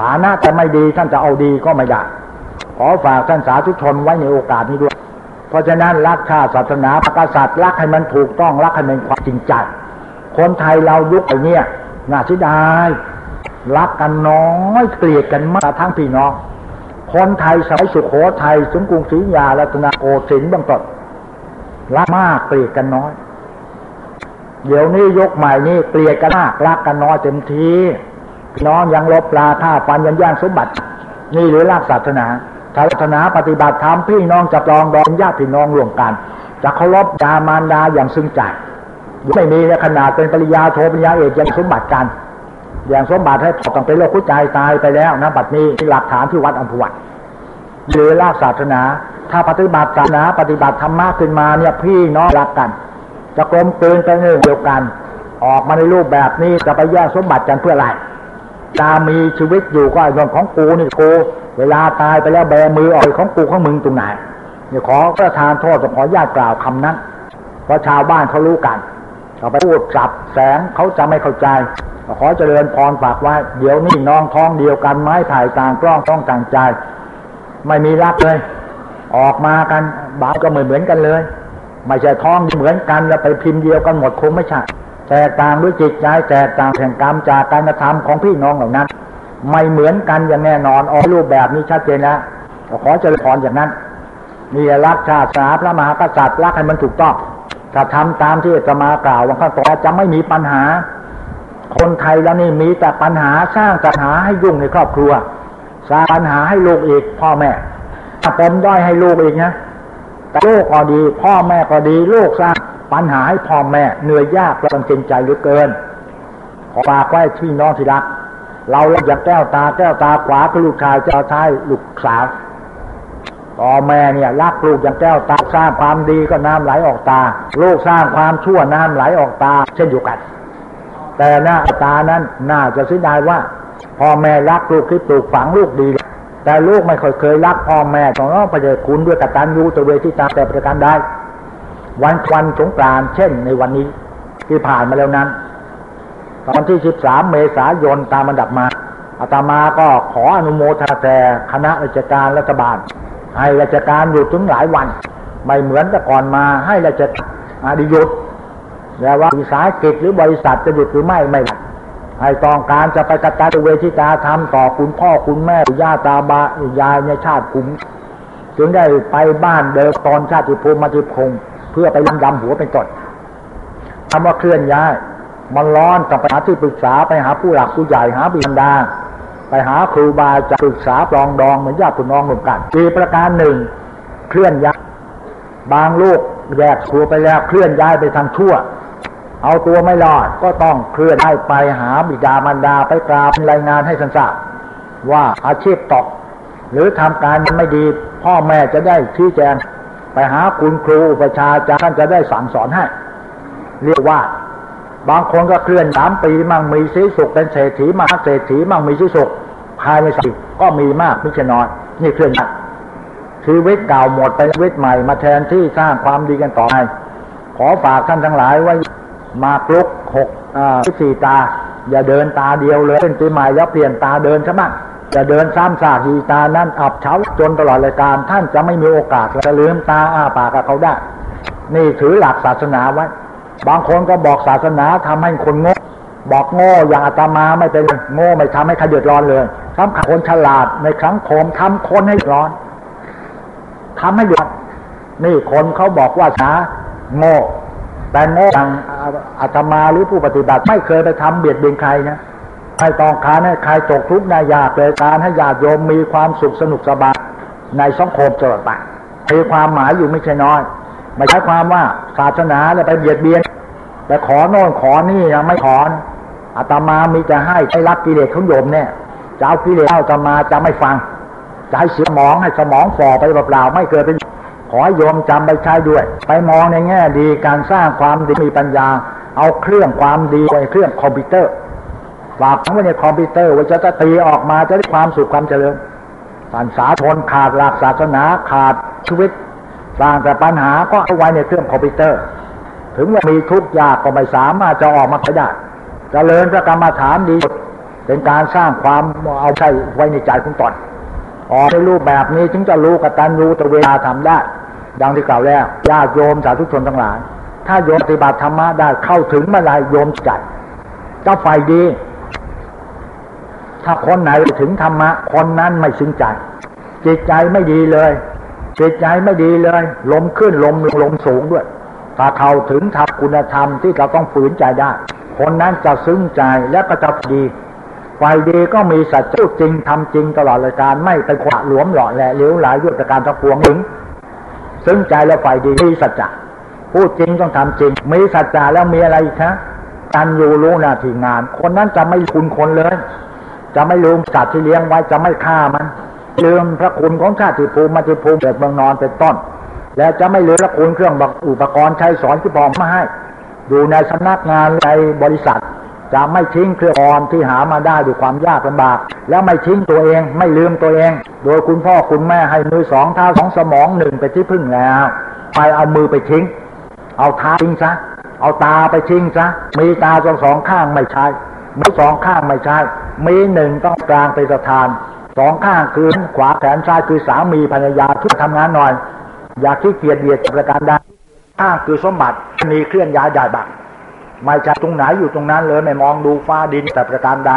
ฐานะแต่ไม่ดีท่านจะเอาดีก็ไม่ได้ขอฝากท่านสาธุชนไว้ในโอกาสนี้ด้วย เพราะฉะนั้นรักชาติศาสนาประกษัตริย์รักให้มันถูกต้องรักให้มันความจริงใจคนไทยเรายุคไอ้นี้น่าเสียดาย รักกันน้อยเกลียดกันมากทั้งพี่น้อง คนไทยสมัยสุขโขทัยสมกรุงศรียาลัตนาโกสินทร์บางต้นรักมากเกลียดกันน้อย เดี๋ยวนี้ยกใหม่นี่เกลียดกันมากรักกันน้อยเต็มทีน้องยังลบปลาฆ่าฟันยันย่างสมบัติ นี่หรือรักศาสนาศาสนาปฏิบัติธรรมพี่น้องจะปลองดองญาติพี่น้องรวมกันจะเคารพดามารดาอย่างซึ้งใจไม่มีในขนาดเป็นปริยาโทปริยาเอกยังสมบัติกัน อย่างสมบัติให้ต้องเป็นโรคหัวใจตายไปแล้วนะบัดนี้หลักฐานที่วัดอัมพวันหรือลากศาสนา ถ้าปฏิบัติศาสนาปฏิบัติธรรมะขึ้นมาเนี่ยพี่น้องรักกัน จะกลมกลืนไปหนึ่งเดียวกัน ออกมาในรูปแบบนี้จะไปแย่งสมบัติกันเพื่ออะไรตามีชีวิตอยู่ก็ไอ้เรื่องของกูนี่กูเวลาตายไปแล้วแบมือออกของกูของมึงตรงไหนเนี่ยขอประทานโทษขอญาติกล่าวคำนั้นเพราะชาวบ้านเขารู้กัน เอาไปพูดจับแสงเขาจะไม่เข้าใจ ขอเจริญพรฝากไว้เดี๋ยวนี้น้องท้องเดียวกันไม้ถ่ายต่างกล้องต้องต่างใจ ไม่มีรักเลย ออกมากันบาก็เหมือนเหมือนกันเลย ไม่ใช่ท้องเหมือนกันแล้วไปพิมพ์เดียวกันหมดคงไม่ใช่แตกต่างด้วยจิตใจแตกต่างแห่งกรรมจากการกระทำของพี่น้องเหล่านั้น ไม่เหมือนกันอย่างแน่นอนออกรูปแบบนี้ชัดเจนแล้วขอเจริญพรอย่างนั้นนี่รักชาติศาสนาพระมหากษัตริย์รักให้มันถูกต้อง ถ้าทำตามที่จะมากล่าววันข้างต่อจะไม่มีปัญหา คนไทยแล้วนี่มีแต่ปัญหาสร้างปัญหาให้ยุ่งในครอบครัว สร้างปัญหาให้ลูกอีกพ่อแม่ปมด้อยให้ลูกอีกนะแต่ลูกก็ดี พ่อแม่ก็ดีลูกสร้างปัญหาให้พ่อแม่เหนื่อยยากและมันเกรงใจเหลือเกินขอฝากไว้ที่น้องที่รัก เราอยากแก้วตาแก้วตาขวาคือลูกชายเจ้าชายลูกสาว พ่อแม่เนี่ยรักลูกอย่างแก้วตาสร้างความดีก็น้ำไหลออกตา ลูกสร้างความชั่วน้ำไหลออกตา เช่นเดียวกัน แต่หน้าตานั้นน่าจะเสียดายว่าพ่อแม่รักลูกที่ปลูกฝังลูกดี แต่ลูกไม่เคยเคยรักพ่อแม่ของน้องพระเดชคุณด้วยกตัญญูตเวทิตาแต่ประการใดวันควันสงกรานเช่นในวันนี้ที่ผ่านมาแล้วนั้น ตอนที่ 13 เมษายนตามอันดับมาอาตมาก็ขออนุโมทนาแต่คณะราชการรัฐบาล ให้ราชการหยุดถึงหลายวัน ไม่เหมือนแต่ก่อนมาให้ราชการหยุดแต่ว่าวิสาหกิจหรือบริษัทจะหยุดหรือไม่ไม่ให้ต้องการจะไปกระจายเวทีกาทำต่อคุณพ่อคุณแม่ย่าตาบายายในชาติภูมิจึงได้ไปบ้านเดิมตอนชาติภูมิมาติพงเพื่อไปลำดำหัวเป็นต้นคำว่าเคลื่อนย้าย มันร้อนกับไปหาที่ปรึกษาไปหาผู้หลักผู้ใหญ่หาบิดา ไปหาครูบาจะปรึกษาปลองดองเหมือนญาติพี่น้องเหมือนกันอีประการหนึ่ง เคลื่อนย้ายบางลูกแยกตัวไปแล้วเคลื่อนย้ายไปทางชั่ว เอาตัวไม่รอดก็ต้องเคลื่อนย้ายไปหาบิดามารดาไปกราบรายงานให้สันทราบว่าอาชีพตกหรือทำการไม่ดี พ่อแม่จะได้ชี้แจง ไปหาคุณครูประชาจารย์ท่านจะได้สั่งสอนให้ เรียกว่า บางคนก็เคลื่อนสามปีมั่งมีสีสุขเป็นเศรษฐีมหาเศรษฐีมั่งมีสีสุขภายในสิก็มีมากไม่ใช่น้อยนี่เคลื่อนชีวิตเก่าหมดไปชีวิตใหม่มาแทนที่สร้างความดีกันต่อไปขอฝากท่านทั้งหลายไว้มาปลุกหกสี่ตา อย่าเดินตาเดียวเลยเป็นปีใหม่แล้วเปลี่ยนตาเดินใช่ไหมจะเดินซ้ำซากทีตานั้นอับเฉาจนตลอดรายการ ท่านจะไม่มีโอกาสจะลืมตาอ้าปากกับเขาได้ นี่ถือหลักศาสนาไว้ บางคนก็บอกศาสนาทำให้คนโง่บอกโง่อย่างอาตมาไม่เป็นโง่ไม่ทำให้ใครเดือดร้อนเลยทำคนฉลาดในครั้งโคมทำคนให้ร้อนทำให้เดือดนี่คนเขาบอกว่าสาโง่แต่โง่อย่างอาตมาหรือผู้ปฏิบัติไม่เคยไปทำเบียดเบียนใครนะให้ต้องการให้ใครตกทุกข์ได้ยากเลยการให้ญาติโยมมีความสุขสนุกสบายในสังคมตลอดไปมีความหมายอยู่ไม่ใช่น้อย ไม่ใช่ความว่าศาสนาเนี่ยไปเบียดเบียน แต่ขอโน่นขอนี่ยังไม่ขออาตมามีจะให้ให้รับกิเลสของโยมเนี่ยจะเอากิเลสเอาตมาจะไม่ฟัง จะให้เสียมองให้สมองฝ่อไปเปล่าๆไม่เกิดเป็นขอให้โยมจำไปใช้ด้วย ไปมองในแง่ดีการสร้างความดีมีปัญญา เอาเครื่องความดีไปเครื่องคอมพิวเตอร์ฝากไว้ในคอมพิวเตอร์ว่าจะจะตีออกมาจะได้ความสุขความเจริญสันสาทนขาดหลักศาสนาขาดชีวิต สร้างแต่ปัญหาก็เอาไว้ในเครื่องคอมพิวเตอร์ ถึงว่ามีทุกข์ยากก็ไม่สามารถจะออกมาได้จเจริญพระกรรมฐานดีเป็นการสร้างความเอาใจไว้ในใจคุณตนออกในรูปแบบนี้ถึงจะรู้กตัญญูตะเวลาทำได้ดังที่กล่าวแล้วญาติโยมสาธุชนทั้งหลาย ถ้าโยมปฏิบัติธรรมะได้เข้าถึงเมื่อไรโยมจัดก็ไฟดี ถ้าคนไหนถึงธรรมะ คนนั้นไม่ซึ้งใจ จิตใจไม่ดีเลย จิตใจไม่ดีเลยลมขึ้นลมลงลมสูงด้วยถ้าเขาถึงทำคุณธรรมที่เราต้องฝืนใจได้ คนนั้นจะซึ้งใจและก็จะดีฝ่ายดีก็มีสัจจะจริงทำจริงตลอดรายการไม่เป็นขวาหลวมหล่อแหละเลี้ยวหลายยุทธการทั้งปวงถึงซึ้งใจแล้วฝ่ายดีมีสัจจะพูดจริงต้องทำจริง มีสัจจะแล้วมีอะไรอีกคะการอยู่รู้หน้าที่งาน คนนั้นจะไม่คุณคนเลย จะไม่ลืมสัตว์ที่เลี้ยงไว้จะไม่ฆ่ามัน ลืมพระคุณของชาติภูมิมาติภูมิเกิดเมืองนอนเป็นต้น แล้วจะไม่ลืมพระคุณเครื่องอุปกรณ์ใช้สอนที่พอมาให้ อยู่ในสำนักงานในบริษัท จะไม่ทิ้งเครื่องออนที่หามาได้ด้วยความยากลำบาก แล้วไม่ทิ้งตัวเองไม่ลืมตัวเอง โดยคุณพ่อคุณแม่ให้มือสองเท้าสองสมองหนึ่งไปที่พึ่งแล้ว ไปเอามือไปทิ้ง เอาเท้าทิ้งซะเอาตาไปทิ้งซะมีตาสองสองข้างไม่ใช่มือสองข้างไม่ใช่มีหนึ่งต้องกลางเป็นประธาน สองข้างคือขวาแขนซ้ายคือสามีภรรยาทุกทำงานหน่อย อย่าขี้เกียจเบียดประการใดข้างคือสมบัติมีเคลื่อนย้ายได้บักไม่ใช่ตรงไหนอยู่ตรงนั้นเลยไม่มองดูฟ้าดินแต่ประการใด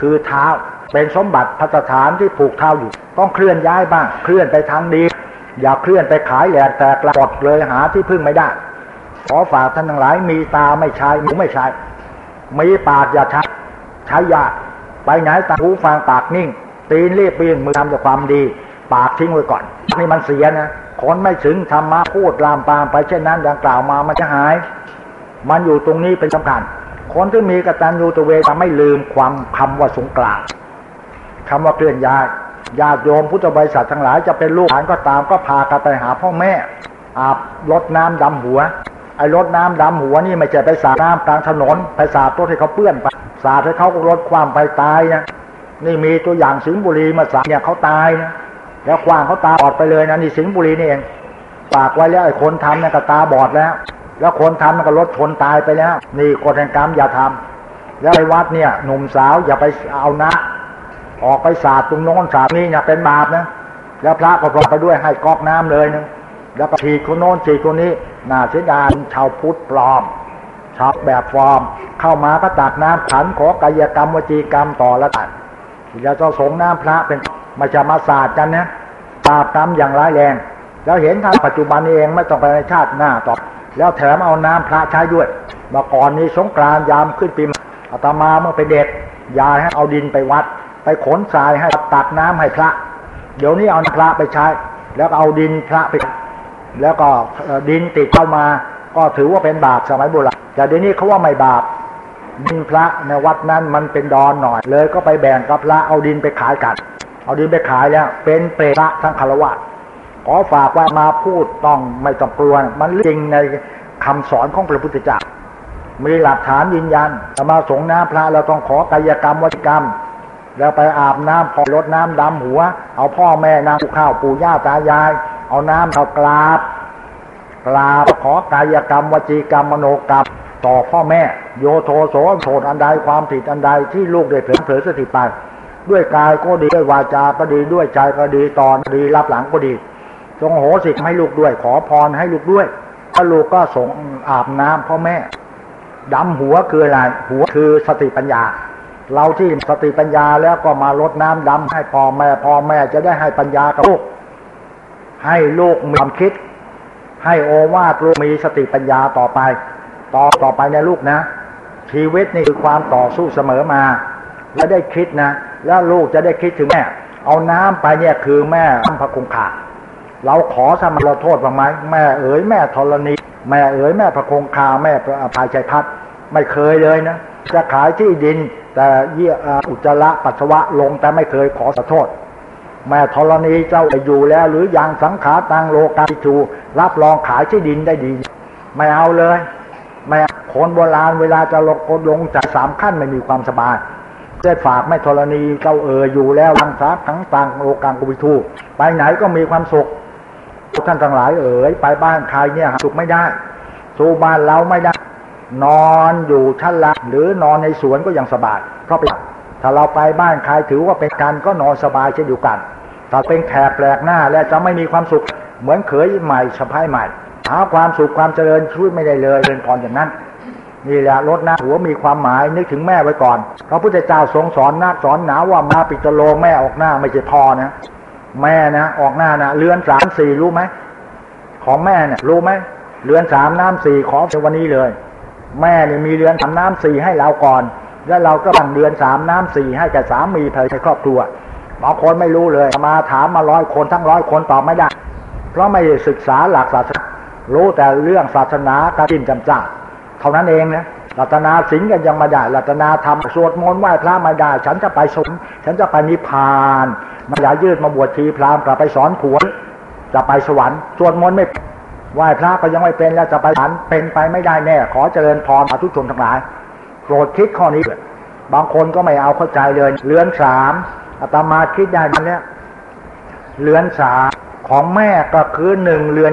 คือเท้าเป็นสมบัติพัฒฐานที่ผูกเท้าอยู่ ต้องเคลื่อนย้ายบ้าง เคลื่อนไปทางดี อย่าเคลื่อนไปขายแหลกแตกกดเลยหาที่พึ่งไม่ได้ ขอฝากท่านทั้งหลายมีตาไม่ใช้หูไม่ใช้มีปากอย่าใช้ใช้ยาไปไหนตาหูฟังปากนิ่ง ตีนเรียบเรียงมือทำแต่ความดี ปากทิ้งไว้ก่อน นี่มันเสียนะคนไม่ถึงธรรมะพูดลามปามไปเช่นนั้นดังกล่าวมามันจะหาย มันอยู่ตรงนี้เป็นสำคัญ คนที่มีกตัญญูตเวทไม่ลืมความคำว่าสงกรานคำว่าเคลื่อนย้ายญาติโยมพุทธบริษัททั้งหลายจะเป็นลูกหลานก็ตามก็พากันไปหาพ่อแม่อาบรดน้ำดำหัว ไอ้รดน้ำดำหัวนี่ไม่ใช่ไปสาดน้ำกลางถนนไปสาดตัวให้เขาเปื้อนไปสาดให้เขาก็ลดความไปตายนะ นี่มีตัวอย่างสิงห์บุรีมาสาดเนี่ยเขาตายนะแล้วควางเขาตาบอดไปเลยนะนี่สิงห์บุรีนี่เองฝากไว้แล้วไอ้คนทำเนี่ยก็ตาบอดแล้ว แล้วคนทำมันก็รถชนตายไปแล้ว นี่กฎแห่งกรรมอย่าทำแล้วไอ้วัดเนี่ยหนุ่มสาวอย่าไปเอานะ ออกไปสาดตรงโน้นสาดนี่เนี่ยเป็นบาปนะแล้วพระก็พรไปด้วยให้กอกน้ำเลยนะแล้วก็ฉีดคนโน้นฉีดคนนี้น่าเสียดายชาวพุทธปลอมชาวแบบฟอร์ม เข้ามาก็ตักน้ำขันขอกายกรรมวจีกรรมต่อล้วกัน แล้วจะสงน้ำพระเป็นมาจะมาสาดกันนะบาปกรรมอย่างร้ายแรง แล้วเห็นทางปัจจุบันนี้เองไม่ต้องไปในชาติหน้าต่อ แล้วแถมเอาน้ำพระใช้ด้วยเมื่อก่อนนี้สงกรานยามขึ้นปีใหม่อาตมาเมื่อเป็นเด็กยายให้เอาดินไปวัด ไปขนทรายให้ตักน้ำให้พระ เดี๋ยวนี้เอาพระไปใช้ แล้วเอาดินพระไปแล้วก็ดินติดเข้ามา ก็ถือว่าเป็นบาปสมัยโบราณแต่เดี๋ยวนี้เขาว่าไม่บาป ดินพระในวัดนั้นมันเป็นดอนหน่อย เลยก็ไปแบ่งกับพระเอาดินไปขายกัน เอาดินไปขายแล้ว เป็นเปรตพระทั้งคารวะขอฝากว่ามาพูดต้องไม่ต้องกลัว มันจริงในคำสอนของพระพุทธเจ้ามีหลักฐานยืนยันจะมาสงน้ำพระเราต้องขอกายกรรมวจิกรรม แล้วไปอาบน้ำพอรดน้ำดำหัว เอาพ่อแม่นางข้าวปู่ย่าตายาย เอาน้ำเอากราบกราบขอกายกรรมวจีกรรมมโนกรรม ต่อพ่อแม่ โยโทโสโทษอันใดความผิดอันใดที่ลูกได้เผลอเผลอสติไปด้วยกายก็ดีด้วยวาจาก็ดีด้วยใจก็ดีตอนดีรับหลังก็ดี จงโหสิให้ลูกด้วย ขอพรให้ลูกด้วยถ้าลูกก็สงอาบน้ำพ่อแม่ดำหัวคืออะไรหัวคือสติปัญญา เราที่สติปัญญาแล้วก็มาลดน้ำดำให้พ่อแม่พ่อแม่จะได้ให้ปัญญากับลูก ให้ลูกมีความคิด ให้โอวาทลูกมีสติปัญญาต่อไป ต่อต่อไปในลูกนะ ชีวิตนี่คือความต่อสู้เสมอมา และได้คิดนะ แล้วลูกจะได้คิดถึงแม่ เอาน้ำไปเนี่ยคือแม่พระคงคาเราขอสมเราโทษบ้างไหมแม่เอ๋ยแม่ธรณี แม่เอ๋ยแม่พระคงคาแม่พระภายชัยพัฒน์ไม่เคยเลยนะจะขายที่ดิน แต่เยี่ยอุจจาระปัสสาวะลงแต่ไม่เคยขอสโทษ แม่ธรณีเจ้าอยู่แล้ว หรือยังสังขาตังโลกาภิชูรับรองขายที่ดินได้ดี ไม่เอาเลย ไม่คนโบราณเวลาจะลงลงจากสามขั้นไม่มีความสบายได้ฝากแม่ธรณีเจ้าเอออยู่แล้วทังสาทั้งตังโลกังกุบิทูไปไหนก็มีความสุขท่านทั้งหลายเอ๋ยไปบ้านใครเนี่ยสุขไม่ได้สู่บ้านเราไม่ได้ นอนอยู่ชั้นละหรือนอนในสวนก็ยังสบายเพราะเป็นถ้าเราไปบ้านใครถือว่าเป็นการก็นอนสบายเช่นเดียวกันถ้าเป็นแขกแปลกหน้าและจะไม่มีความสุขเหมือนเขยใหม่สะพ้ายใหม่ หาความสุขความเจริญช่วยไม่ได้เลยเป็นพรอย่างนั้นนี่แหละรถน้าหัวมีความหมายนึกถึงแม่ไว้ก่อนพระพุทธเจ้าทรงสอนนักสอนหนาว่ามาปิจโลแม่ออกหน้าไม่ใช่พอนะ แม่นะออกหน้านะเรือนสามสี่รู้ไหมของแม่เนี่ยรู้ไหมเรือนสามน้ำสี่ขอในวันนี้เลย แม่เนี่ยมีเรือนสามน้ำสี่ให้เราก่อน แล้วเราก็บังเรือนสามน้ำสี่ให้แก่สามีภายในครอบครัวบางคนไม่รู้เลยมาถามมาร้อยคนทั้งร้อยคนตอบไม่ได้ เพราะไม่ศึกษาหลักศาสนา รู้แต่เรื่องศาสนาการจิ้มจำจ้าเท่านั้นเองนะรัตนาสิงกันยังมาได้รัตนาธรรมสวดมนต์ไหว้พระมาได้ ฉันจะไปสมฉันจะไปนิพพานมาอย่ายืดมาบวชทีพราหมณ์กลับไปสอนผัวจะไปสวรรค์สวดมนต์ไม่ไหว้พระก็ยังไม่เป็นแล้วจะไปฉันเป็นไปไม่ได้แน่ ขอเจริญพรสาธุชนทั้งหลายโปรดคิดข้อนี้ บางคนก็ไม่เอาเข้าใจเลยเรือนสามอาตมาคิดได้มันเนี้ยเรือนสามของแม่ก็คือหนึ่งเรือน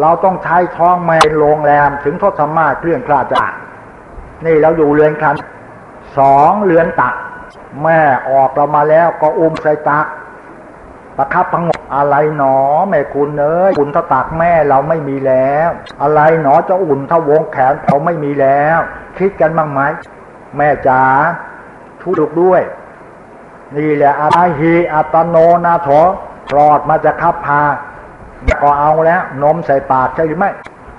เราต้องใช้ท้องแม่โรงแรมถึงทศมาเคลื่อนคลาจะนี่เราอยู่เรือนคันสองเรือนตัก แม่ออกเรามาแล้วก็อุ้มใส่ตักประคับพังกอะไรหนอแม่คุณเอ้ยอุ่นเท่าตักแม่เราไม่มีแล้ว อะไรหนอจะอุ่นเท่าวงแขนเราไม่มีแล้ว คิดกันบ้างไหมแม่จ๋าทุกด้วย นี่แหละอาฮีอัตโนนาโถปลอดมาจะคับพา ก็เอาแล้ว นมใส่ปากใช่หรือไม่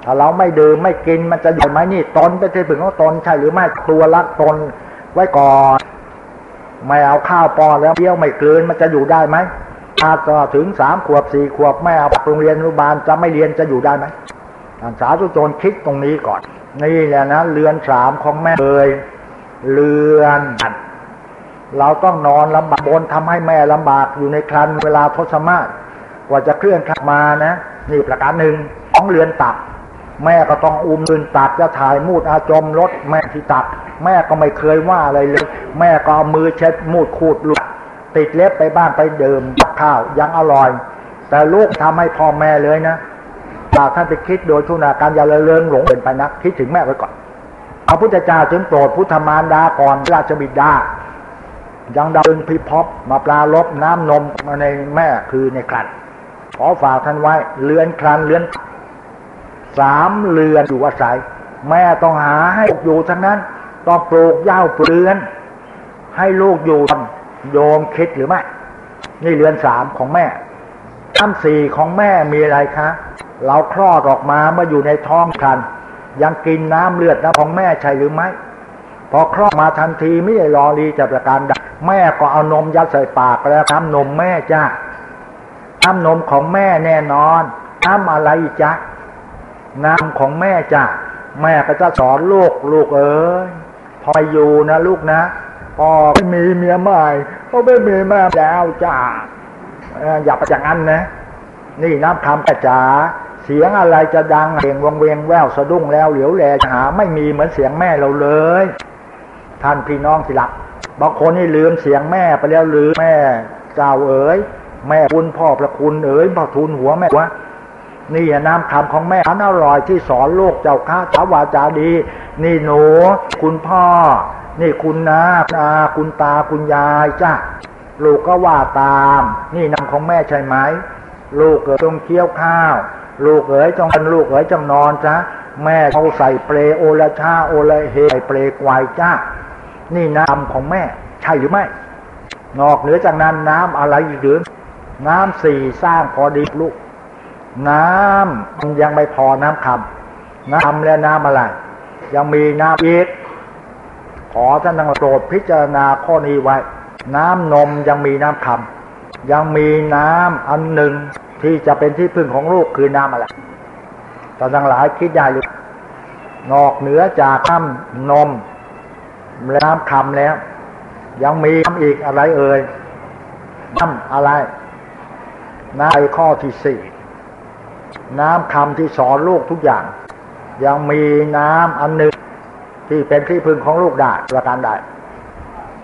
ถ้าเราไม่ดื่มไม่กินมันจะอยู่ไหมนี่ตนไปที่ผึ่งของตนใช่หรือไม่ตัวรักตนไว้ก่อน ไม่เอาข้าวปอนแล้วเที่ยวไม่เกินมันจะอยู่ได้ไหมถ้าก็ถึงสามขวบสี่ขวบแม่เอาโรงเรียนอนุบาลจะไม่เรียนจะอยู่ได้ไหมสาธุชนคิดตรงนี้ก่อน นี่แหละนะเรือนสามของแม่เลยเรือนเราต้องนอนลำบากบนทำให้แม่ลำบากอยู่ในครันเวลาทศมาศ ว่าจะเคลื่อนขับมานะนี่ประการหนึ่งของเรือนตับแม่ก็ต้องอุ้มลืนตัดจะถ่ายมูดอาจมรถแม่ที่ตัดแม่ก็ไม่เคยว่าอะไรเลย แม่ก็เอามือเช็ดมูดขูดลุกติดเล็บไปบ้านไปเดิมกับข้าวยังอร่อย แต่ลูกทำให้พ่อแม่เลยนะถ้าท่านไปคิดโดยทุนาการอย่าเลิงหลงเป็นไปนะคิดถึงแม่ไว้ก่อนพระพุทธเจ้าจึงโปรดพุทธมารดาก่อนราชบิดายังดาวดึงพิภพมาปลาลบน้ำนมมาในแม่คือในครัน ขอฝากท่านไว้เรือนครันเรือน สามเรือนอยู่อาศัย แม่ต้องหาให้อยู่ทั้งนั้น ต้องปลูกย่าเปลือน ให้ลูกอยู่โยมคิดหรือไม่ นี่เรือนสามของแม่ท้ำสี่ของแม่มีอะไรคะ เราคลอดออกมาเมื่ออยู่ในท้องครันยังกินน้ำเลือดนะของแม่ใช่หรือไม่ พอคลอดมาทันทีไม่ได้รอรีจะประการใดแม่ก็เอานมยัดใส่ปากแล้วทำนมแม่จ้า ทำนมของแม่แน่นอนทำอะไรจ้ะน้ำของแม่จ้ะแม่ก็จะสอนลูกลูกเอ้ยพออยู่นะลูกนะพ่อไม่มีเมียใหม่เขาไม่มีแม่แล้วจ้าอย่าไปอย่างนั้นนะ นี่น้ำคำกระจาเสียงอะไรจะดังเองวงเวงแววสะดุ้งแล้วเหลียวแลหา ไม่มีเหมือนเสียงแม่เราเลย ท่านพี่น้องที่รักบางคนนี่ลืมเสียงแม่ไปแล้วลืมแม่เจ้าเอ๋ย แม่คุณพ่อพระคุณเอ๋ยพ่อทุนหัวแม่วะนี่น้ำคำของแม่อันอร่อยที่สอนโลกเจ้าข้าชาวาจาดี นี่หนู คุณพ่อ นี่คุณนาอาคุณตาคุณยายจ้าลูกก็ว่าตาม นี่นำของแม่ใช่ไหมลูกเอ๋ยจงเคี้ยวข้าว ลูกเอ๋ยจงเป็นลูกเอ๋ยจงนอนจ้าแม่เอาใส่เปลโอละชาโอละเฮใส่เปลกวายจ้านี่น้ำของแม่ ใช่หรือไม่ นอกเหนือจากนั้นน้ำอะไรอีกหรือ น้ำสี่สร้างพอดีลูกน้ำยังไม่พอน้ำคำน้ำและน้ำอะไร ยังมีน้ำอีก ขอท่านทั้งโปรดพิจารณาข้อนี้ไว้ น้ำนมยังมีน้ำคำยังมีน้ำอันหนึ่งที่จะเป็นที่พึ่งของลูกคือน้ำอะไรท่านทั้งหลายคิดได้หรือนอกเหนือจากน้ำนมและน้ำคำแล้ว ยังมีน้ำอีกอะไรเอ่ยน้ำอะไร น้ำข้อที่สี่น้ำคำที่สอนลูกทุกอย่าง ยังมีน้ำอันหนึ่งที่เป็นที่พึ่งของลูกได้ประการใด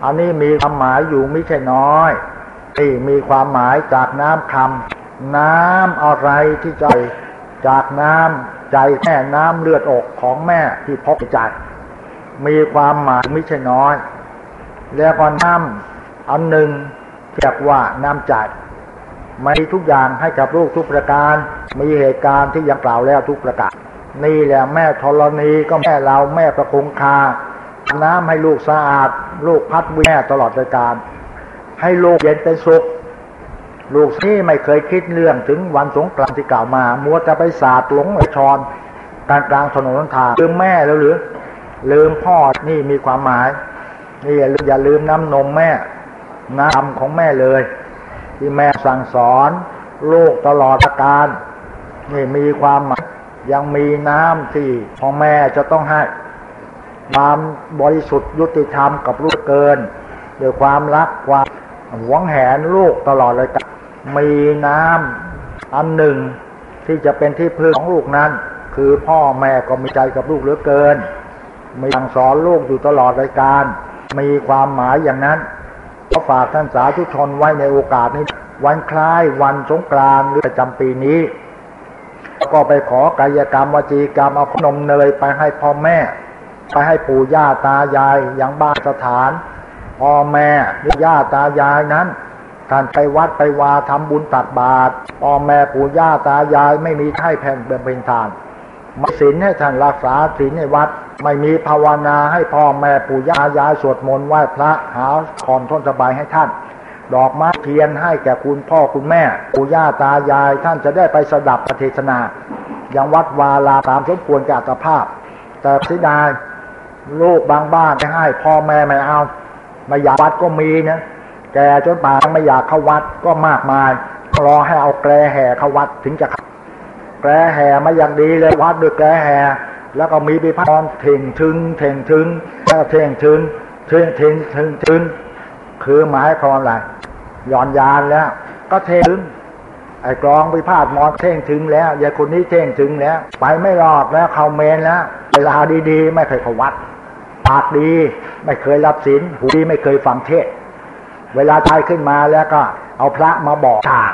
อันนี้มีความหมายอยู่ไม่ใช่น้อยที่มีความหมายจากน้ำคำน้ำอะไรที่ใจจากน้ำใจแม่น้ำเลือดอกของแม่ที่พกใจมีความหมายไม่ใช่น้อย แล้วก็น้ำอันหนึ่งเรียกว่าน้ำใจ มีทุกอย่างให้กับลูกทุกประการ มีเหตุการณ์ที่ยังกล่าวแล้วทุกประการ นี่แหละแม่ธรณีก็แม่เราแม่ประคงคาน้ำให้ลูกสะอาด ลูกพัดวิแม่ตลอดรายการ ให้ลูกเย็นเป็นสุข ลูกนี่ไม่เคยคิดเรื่องถึงวันสงกรานต์ที่กล่าวมา มัวจะไปสาดหลงไอชอนกลางกลางถนนทางลืมแม่แล้วหรือ ลืมพ่อนี่มีความหมายนี่อย่าลืมน้ำนมแม่น้ำของแม่เลย ที่แม่สั่งสอนลูกตลอดการนี่มีความหมายยังมีน้ำที่พ่อแม่จะต้องให้ความบริสุทธิ์ยุติธรรมกับลูกเกินด้วยความรักความหวงแหนลูกตลอดเลยกันมีน้ำอันหนึ่งที่จะเป็นที่พึ่งของลูกนั้น คือพ่อแม่ก็มีใจกับลูกเหลือเกิน มีสั่งสอนลูกอยู่ตลอดรายการ มีความหมายอย่างนั้น ก็ฝากท่านสาธุชนไว้ในโอกาสนี้ วันคล้ายวันสงกรานต์หรือประจำปีนี้ก็ไปขอกายกรรมวจีกรรมเอาขนมเนยไปให้พ่อแม่ ไปให้ปู่ย่าตายายอย่างบ้านสถานพ่อแม่หรือย่าตายายนั้น ท่านไปวัดไปวาทำบุญตักบาตรพ่อแม่ปู่ย่าตายายไม่มีให้แผ่นเป็นทาน ศีลให้ท่านรักษาศีลในวัด ไม่มีภาวนาให้พ่อแม่ปู่ย่ายายสวดมนต์ไหว้พระหาคอนทนสบายให้ท่าน ดอกไม้เทียนให้แก่คุณพ่อคุณแม่ ปู่ย่าตายายท่านจะได้ไปสดับประเทศนายังวัดวาลาตามสมควรแก่อัตภาพ แต่เสียดาลูกบางบ้านไม่ให้ พ่อแม่ไม่เอาไม่อยากวัดก็มีนะแกจนป่าไม่อยากเข้าวัดก็มากมายรอให้เอาแกรแห่เข้าวัดถึงจะ แกรแห่มาอย่างดีเลยวัดด้วยแกรแห่ แล้วก็มีพิพากรเท่งถึงเท่งถึงแล้วเท่งถึงเท่งถึงเท่งถึงคือหมายความอะไรย้อนยานแล้ว ก็เท่งถึงไอ้กรองพิพาทมอนเท่งถึงแล้วยายคนนี้เท่งถึงแล้ว ไปไม่รอดแล้วเข้าเมนแล้วเวลาดีๆ ไม่เคยเขาวัดปากดี ไม่เคยรับศีลหูดีไม่เคยฟังเทศ เวลาตายขึ้นมาแล้วก็ เอาพระมาบอกฉาก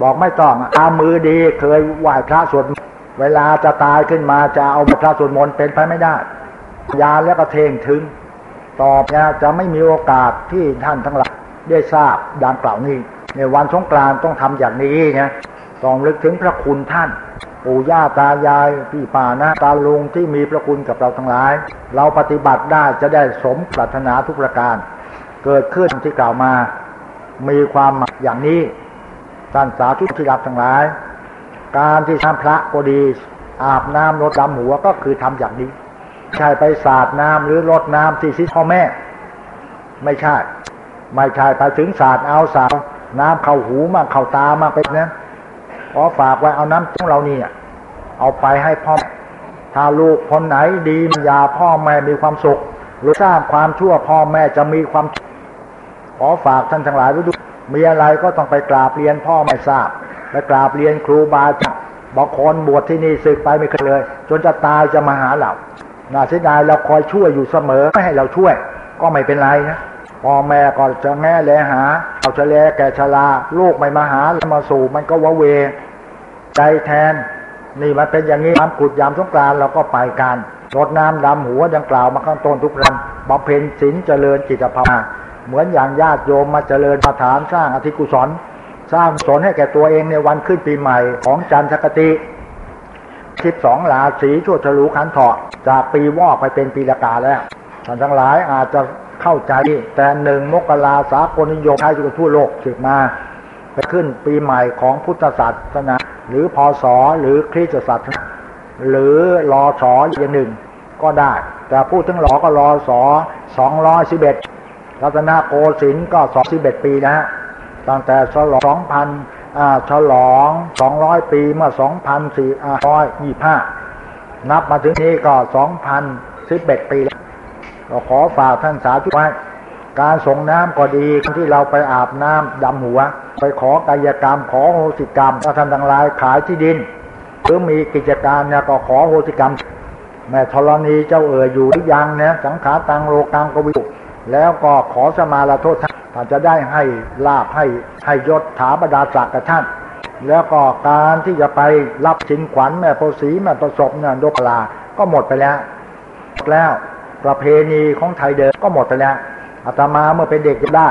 บอกไม่ต้องอามือดีเคยไหว้พระสวดเวลาจะตายขึ้นมาจะเอาพระสวดมนต์เป็นไปไม่ได้ ยาแล้วก็เทงถึง ตอบเนี่ยจะไม่มีโอกาสที่ท่านทั้งหลายได้ทราบดังกล่าวนี้ ในวันสงกรานต์ต้องทำอย่างนี้นะต้องลึกถึงพระคุณท่านปู่ย่าตายายพี่ป่านะตาลุงที่มีพระคุณกับเราทั้งหลาย เราปฏิบัติได้จะได้สมปรารถนาทุกประการ เกิดขึ้นที่กล่าวมา มีความหมายอย่างนี้ ท่านสาธุที่รับทั้งหลาย การที่ทำพระก็ดี อาบน้ำรดดำหัวก็คือทำอย่างนี้ใช่ไปสาดน้ำหรือรดน้ำที่ซิพ่อแม่ ไม่ใช่ ไม่ใช่ไปถึงสาดเอาสาวน้ำเข้าหูมาเข้าตามาไปนะขอฝากไว้เอาน้ำของเราเนี่ยเอาไปให้พ่อถ้าลูกคนไหนดียาพ่อแม่มีความสุข หรือสร้างความชั่วพ่อแม่จะมีความขอฝากท่านทั้งหลายด้วย มีอะไรก็ต้องไปกราบเรียนพ่อไม่ทราบไปกราบเรียนครูบาอาจารย์บอกคนบวชที่นี่ศึกไปไม่เคยเลย จนจะตายจะมาหาเราน่าเสียดายเราคอยช่วยอยู่เสมอไม่ให้เราช่วย ก็ไม่เป็นไรนะพ่อแม่ก็จะแง่แลหา เอาจะแลแก่ชราลูกไม่มาหาแล้วมาสู่มันก็วะเว ใจแทน นี่มันเป็นอย่างนี้ยามกุดยามสงกรานเราก็ไปกันรดน้ำดำหัวดังกล่าวมาข้างต้นทุกรันบำเพ็ญศีลเจริญจิตภาวนา เหมือนอย่างญาติโยมมาเจริญประฐานสร้างอธิกุศล สร้างสนให้แก่ตัวเองในวันขึ้นปีใหม่ของจันทกติคิดสองลาสีชั่วฉลูขันเถาะจากปีวอกไปเป็นปีละกาแล้วท่านทั้งหลายอาจจะเข้าใจ แต่หนึ่งมกราสากลนิยมใช้ทั่วโลกสึกมาไปขึ้นปีใหม่ของพุทธศาสนาหรือพศหรือคริสตศาสนาหรือรอสออย่างหนึ่งก็ได้ แต่พูดถึงหลอก็รอสอสองร้อยสิบเอ็ด รัตนโกสินทร์ก็สองสิบเอ็ดปีนะฮะตั้งแต่ฉลองสองพันฉลองสองร้อยปีเมื่อสองพันสี่ร้อยยี่ห้านับมาถึงนี้ก็สองพันสิบเอ็ดปีแล้วก็ขอฝากท่านสาธุไว้การส่งน้ำก็ดีที่เราไปอาบน้ำดำหัว ไปขอกายกรรมขอโหสิกรรมถ้าท่านทั้งหลายขายที่ดิน หรือมีกิจการเนี่ยก็ขอโหสิกรรม แม่ธรณีเจ้าเอ๋ยอยู่หรือยังเนี่ยสังขารตังโลกังกวิ แล้วก็ขอสมาลาโทษท่านท่านจะได้ให้ลาบให้ให้ยศถาบรรดาศักดิ์กับท่าน แล้วก็การที่จะไปรับชิงขวัญแม่โพสีแม่ประสบเนี่ยดกลาก็หมดไปแล้วแล้วประเพณีของไทยเดิมก็หมดไปแล้วอาตมาเมื่อเป็นเด็กได้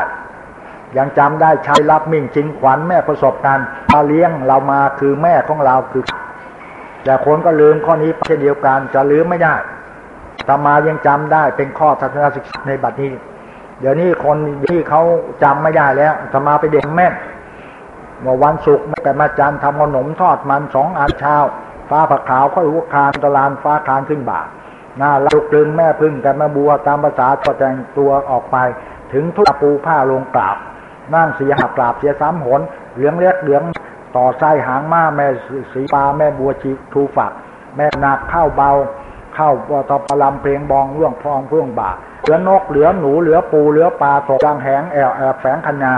ยังจำได้ชายรับมิ่งชิงขวัญแม่ประสบการมาเลี้ยงเรามาคือแม่ของเราคือ แต่คนก็ลืมข้อนี้เช่นเดียวกันจะลืมไม่ได้ ตมายังจำได้เป็นข้อทัศนศึกษาในบัดนี้ เดี๋ยวนี้คนที่เขาจำไม่ได้แล้วตมาไปเด็กแม่เมื่อวันศุกร์แม่มาจันทำขนมทอดมันสองอันเช้า ฟ้าผักขาวค่อยหัวคานตะลานฟ้าคานขึ้นบ่าหน้าลุกลึงแม่พึ่งกันมาบัวตามภาษาก็แต่งตัวออกไป ถึงทุกปูผ้าลงกราบ นั่งเสียหักกราบเสียสามหน เหลืองเล็กเหลืองต่อไส้หางม้าแม่สีปลาแม่บัวชีทูฝัก แม่หนาคข้าวเบา เข้าปตปลำเพลงบองเรื่องพองเพื่องบ่าเหลือนกเหลือหนูเหลือปูเหลือปลาตกกลางแหงแอบแอบแฝงคันนา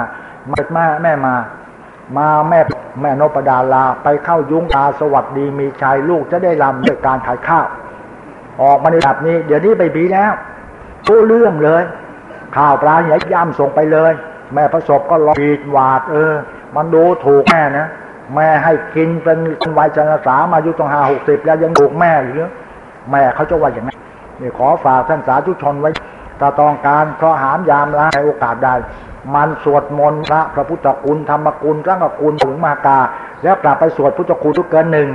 เม็ดแม่แม่มา มาแม่แม่นปดาลาไปเข้ายุ้งตาสวัสดีมีชายลูกจะได้ลำด้วยการขายข้าวออกมาในแบบนี้ เดี๋ยวนี้ไปบีแล้วรู้เรื่องเลยข้าวปลาใหญ่ย่ำส่งไปเลย แม่ประสบก็รอปีดหวาด เออ มันดูถูกแม่นะแม่ให้กินเป็นวัยชนสามายุตั้งห้าหกสิบแล้วยังถูกแม่อยู่ แม่เขาจะว่าอย่างนั้นนี่ขอฝากท่านสาธุชนไว้ถ้าต้องการข้อหามยามละในโอกาสใดมันสวดมนต์พระพระพุทธคุณธรรมคุณรังคุณถึงมากา แล้วกลับไปสวดพุทธคุณทุกเกินหนึ่ง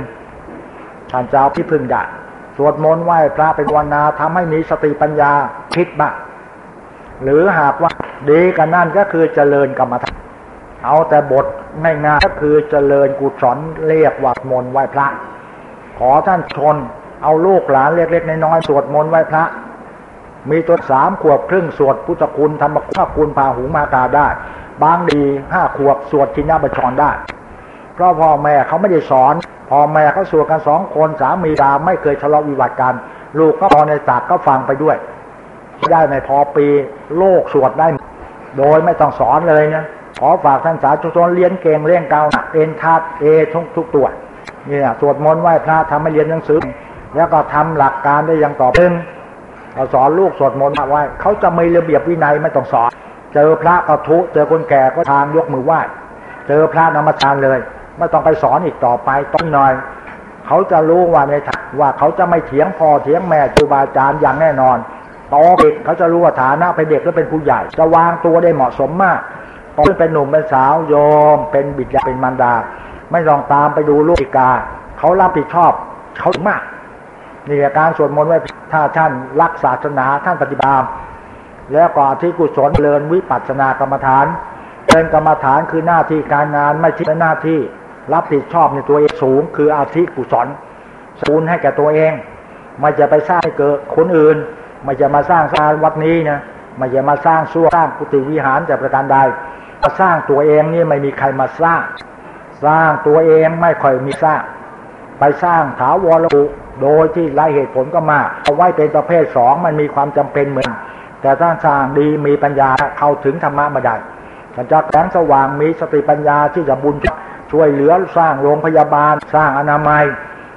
ท่านเจ้าพิพึงได้สวดมนต์ไหว้พระเป็นวันนาทำให้มีสติปัญญาคิดบ้างหรือหากว่าดีกันนั่นก็คือเจริญกรรมฐานเอาแต่บทไม่งายก็คือเจริญกุศลเรียกวัดมนต์ไหว้พระ ขอท่านชน เอาลูกหลานเล็กๆน้อยๆสวดมนต์ไหว้พระ มีตัวสามขวบครึ่งสวดพุทธคุณธรรมคุณพาหูมากาได้ บางดีห้าขวบสวดชินาบัชรได้ เพราะพ่อแม่เขาไม่ได้สอนพ่อแม่เขาสวดกันสองคนสามีดาไม่เคยทะเลาะวิวาทกัน ลูกก็พอในตักก็ฟังไปด้วย ได้ในพอปีโลกสวดได้ โดยไม่ต้องสอนเลยนะขอฝากท่านสาธุชนเรียนเก่งเรียนเก่าเอ็นทัดเอทุกทุกตัวเนี่ยสวดมนต์ไหว้พระทำให้เรียนหนังสือ แล้วก็ทำหลักการได้อย่างต่อเนื่องเราสอนลูกสวดมนต์มาไว้เขาจะมีระเบียบวินัยไม่ต้องสอน เจอพระก็ทุ เจอคนแก่ก็ทางยกมือไหว้เจอพระนมัสการเลย ไม่ต้องไปสอนอีกต่อไปต้องหน่อย เขาจะรู้ว่าในทางว่าเขาจะไม่เถียงพอเถียงแม่ครูบาอาจารย์อย่างแน่นอนโตเด็กเขาจะรู้ว่าฐานะเป็นเด็กหรือเป็นผู้ใหญ่ จะวางตัวได้เหมาะสมมากตอนเป็นหนุ่มเป็นสาวโยม เป็นบิดาเป็นมารดา ไม่ลองตามไปดูลูกอีกา เขารับผิดชอบเขามาก นี่การสวดมนต์ไว้ถ้าท่านรักศาสนาท่านปฏิบัติแล้วก็ที่กุศลเลินวิปัสสนากรรมฐานเลินกรรมฐานคือหน้าที่การงานไม่ใช่หน้าที่รับผิดชอบในตัวเองสูง คืออาธิกุศลสูญให้แก่ตัวเองไม่จะไปสร้างให้เกิดคนอื่น ไม่จะมาสร้างสร้างวัดนี้นะไม่จะมาสร้างซั่วสร้างกุฏิวิหารแต่ประการใดมาสร้างตัวเองนี่ไม่มีใครมาสร้าง สร้างตัวเองไม่ค่อยมีสร้าง ไปสร้างถาวรลุ โดยที่ไร้เหตุผลก็มากเอาไว้เป็นประเภทสองมันมีความจำเป็นเหมือน แต่ถ้าสร้างดีมีปัญญาเข้าถึงธรรมะมาได้ถ้าจะแสงสว่างมีสติปัญญาที่จะบุญช่วยเหลือสร้างโรงพยาบาล สร้างอนามัย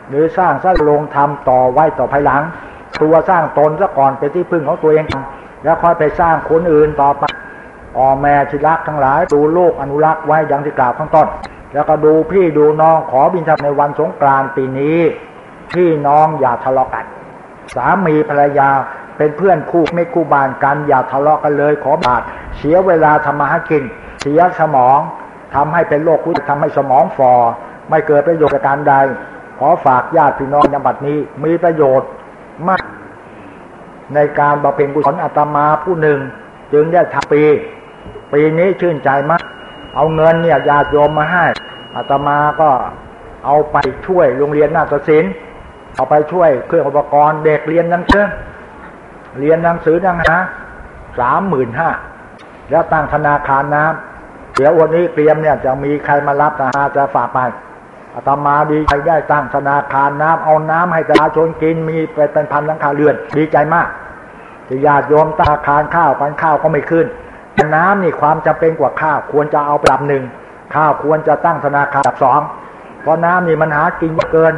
หรือสร้างสร้างโรงธรรมต่อไว้ต่อภายหลัง ตัวสร้างตนซะก่อนเป็นที่พึ่งของตัวเอง แล้วค่อยไปสร้างคนอื่นต่อไปพ่อแม่ที่รักทั้งหลาย ดูโลกอนุรักษ์ไว้อย่างที่กล่าวข้างต้น แล้วก็ดูพี่ดูน้องขอบิณฑบในวันสงกรานต์ปีนี้ พี่น้องอย่าทะเลาะกัน สามีภรรยาเป็นเพื่อนคู่ไม่คู่บานกันอย่าทะเลาะกันเลยขอบาทเสียเวลาทำมาหากิน เสียสมองทำให้เป็นโรคคุทำให้สมองฟอไม่เกิดประโยชน์การใด ขอฝากญาติพี่น้องยมบัดนี้มีประโยชน์มาก ในการบำเพ็ญกุศลอาตมาผู้หนึ่ง จึงได้ทำปี ปีนี้ชื่นใจมาก เอาเงินเนี่ยญาติโยมมาให้อาตมาก็เอาไปช่วยโรงเรียนนาฏศิลป์ เอาไปช่วยเครื่องอุปกรณ์เด็กเรียนหนังสือเรียนหนังสือนังนะสามหมื่นห้าแล้วตั้งธนาคารน้ำเดี๋ยววันนี้เตรียมเนี่ยจะมีใครมารับนะฮะจะฝากไปอาตมาดีใจได้ตั้งธนาคารน้ำเอาน้ำให้ประชาชนกินมีไปเป็นพันหลังคาเรือน ดีใจมากจะญาติโยมธนาคารข้าวปันข้าวก็ไม่ขึ้นน้ำนี่ความจำเป็นกว่าข้าวควรจะเอาปรับหนึ่งข้าวควรจะตั้งธนาคารแบบสองเพราะน้ำนี่มันหากินเกิน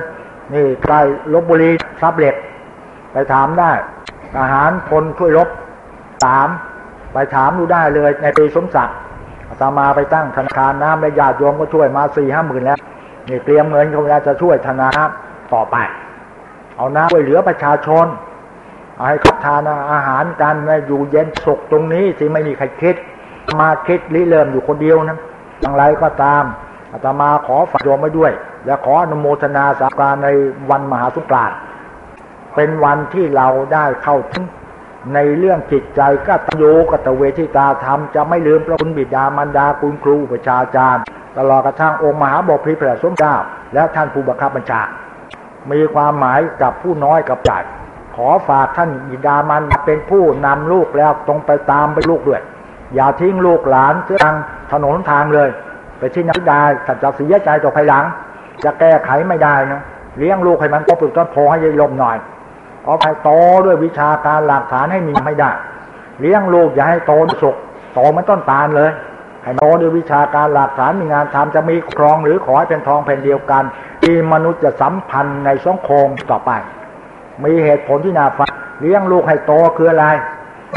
นี่ใกล้ลบบุรีซับเหล็ก ไปถามได้อาหารคนช่วยลบสามไปถามดูได้เลยในปีสมศักดิ์อาตมาไปตั้งธนาคารน้ำและญาติโยมก็ช่วยมาสี่ห้าหมื่นแล้วนี่เตรียมเงินเขาจะช่วยธนาต่อไป เอาน้ำช่วยเหลือประชาชนเอาให้ขับทานอาหารกันอยู่เย็นสุกตรงนี้ที่ไม่มีใครคิด มาคิดริเริ่มอยู่คนเดียวนะอย่างไรก็ตาม อาตมาขอฝากโยมไว้ด้วย และขออนุโมทนาสาการในวันมหาสุกรานต์เป็นวันที่เราได้เข้าถึงในเรื่องจิตใจก็ตโยกตเวทิตาธรรมจะไม่ลืมพระคุณบิดามารดาคุณครูประชาจารย์ ตลอดกระทั่งองค์มหาบพิพระสมเจ้า และท่านผู้บังคับบัญชา มีความหมายกับผู้น้อยกับใหญ่ขอฝากท่านบิดามันเป็นผู้นำลูกแล้วตรงไปตามไปลูกด้วย อย่าทิ้งลูกหลานเสื้อทางถนนทางเลย ไปที่นักได้สัจจะเสียใจต่อภายหลัง จะแก้ไขไม่ได้นะเลี้ยงลูกให้มันก็ปลุกต้นโพให้ยลมหน่อย เอาไปโตด้วยวิชาการหลักฐานให้มีไม่ได้ เลี้ยงลูกอย่าให้โตสุกโตมันต้นตาลเลย ให้โนด้วยวิชาการหลักฐานมีงานทำจะมีครองหรือขอให้เป็นทองแผ่นเดียวกันมีมนุษย์จะสัมพันธ์ในสังคมต่อไป มีเหตุผลที่น่าฟังเลี้ยงลูกให้โตคืออะไร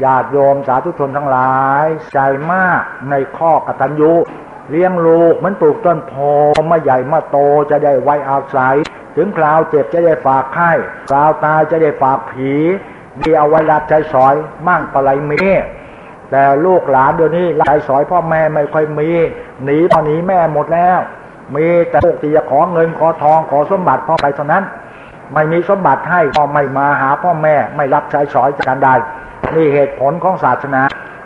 ญาติโยมสาธุชนทั้งหลาย ใจมากในข้อกตัญญู เลี้ยงลูกมันปลูกต้นโพมาใหญ่มาโตจะได้ไว้อาศัย ถึงคราวเจ็บจะได้ฝากไข้คราวตายจะได้ฝากผีมีเอาไว้รับใจสอยมั่งปลายมีแต่ลูกหลานเดี๋ยวนี้ใจสอยพ่อแม่ไม่ค่อยมี หนีพ่อหนีแม่หมดแล้ว มีแต่พวกที่จะขอเงินขอทองขอสมบัติพ่อไปเท่านั้น ไม่มีสมบัติให้พ่อไม่มาหาพ่อแม่ไม่รับใช้สอยจากการใดนี่เหตุผลของศาสนา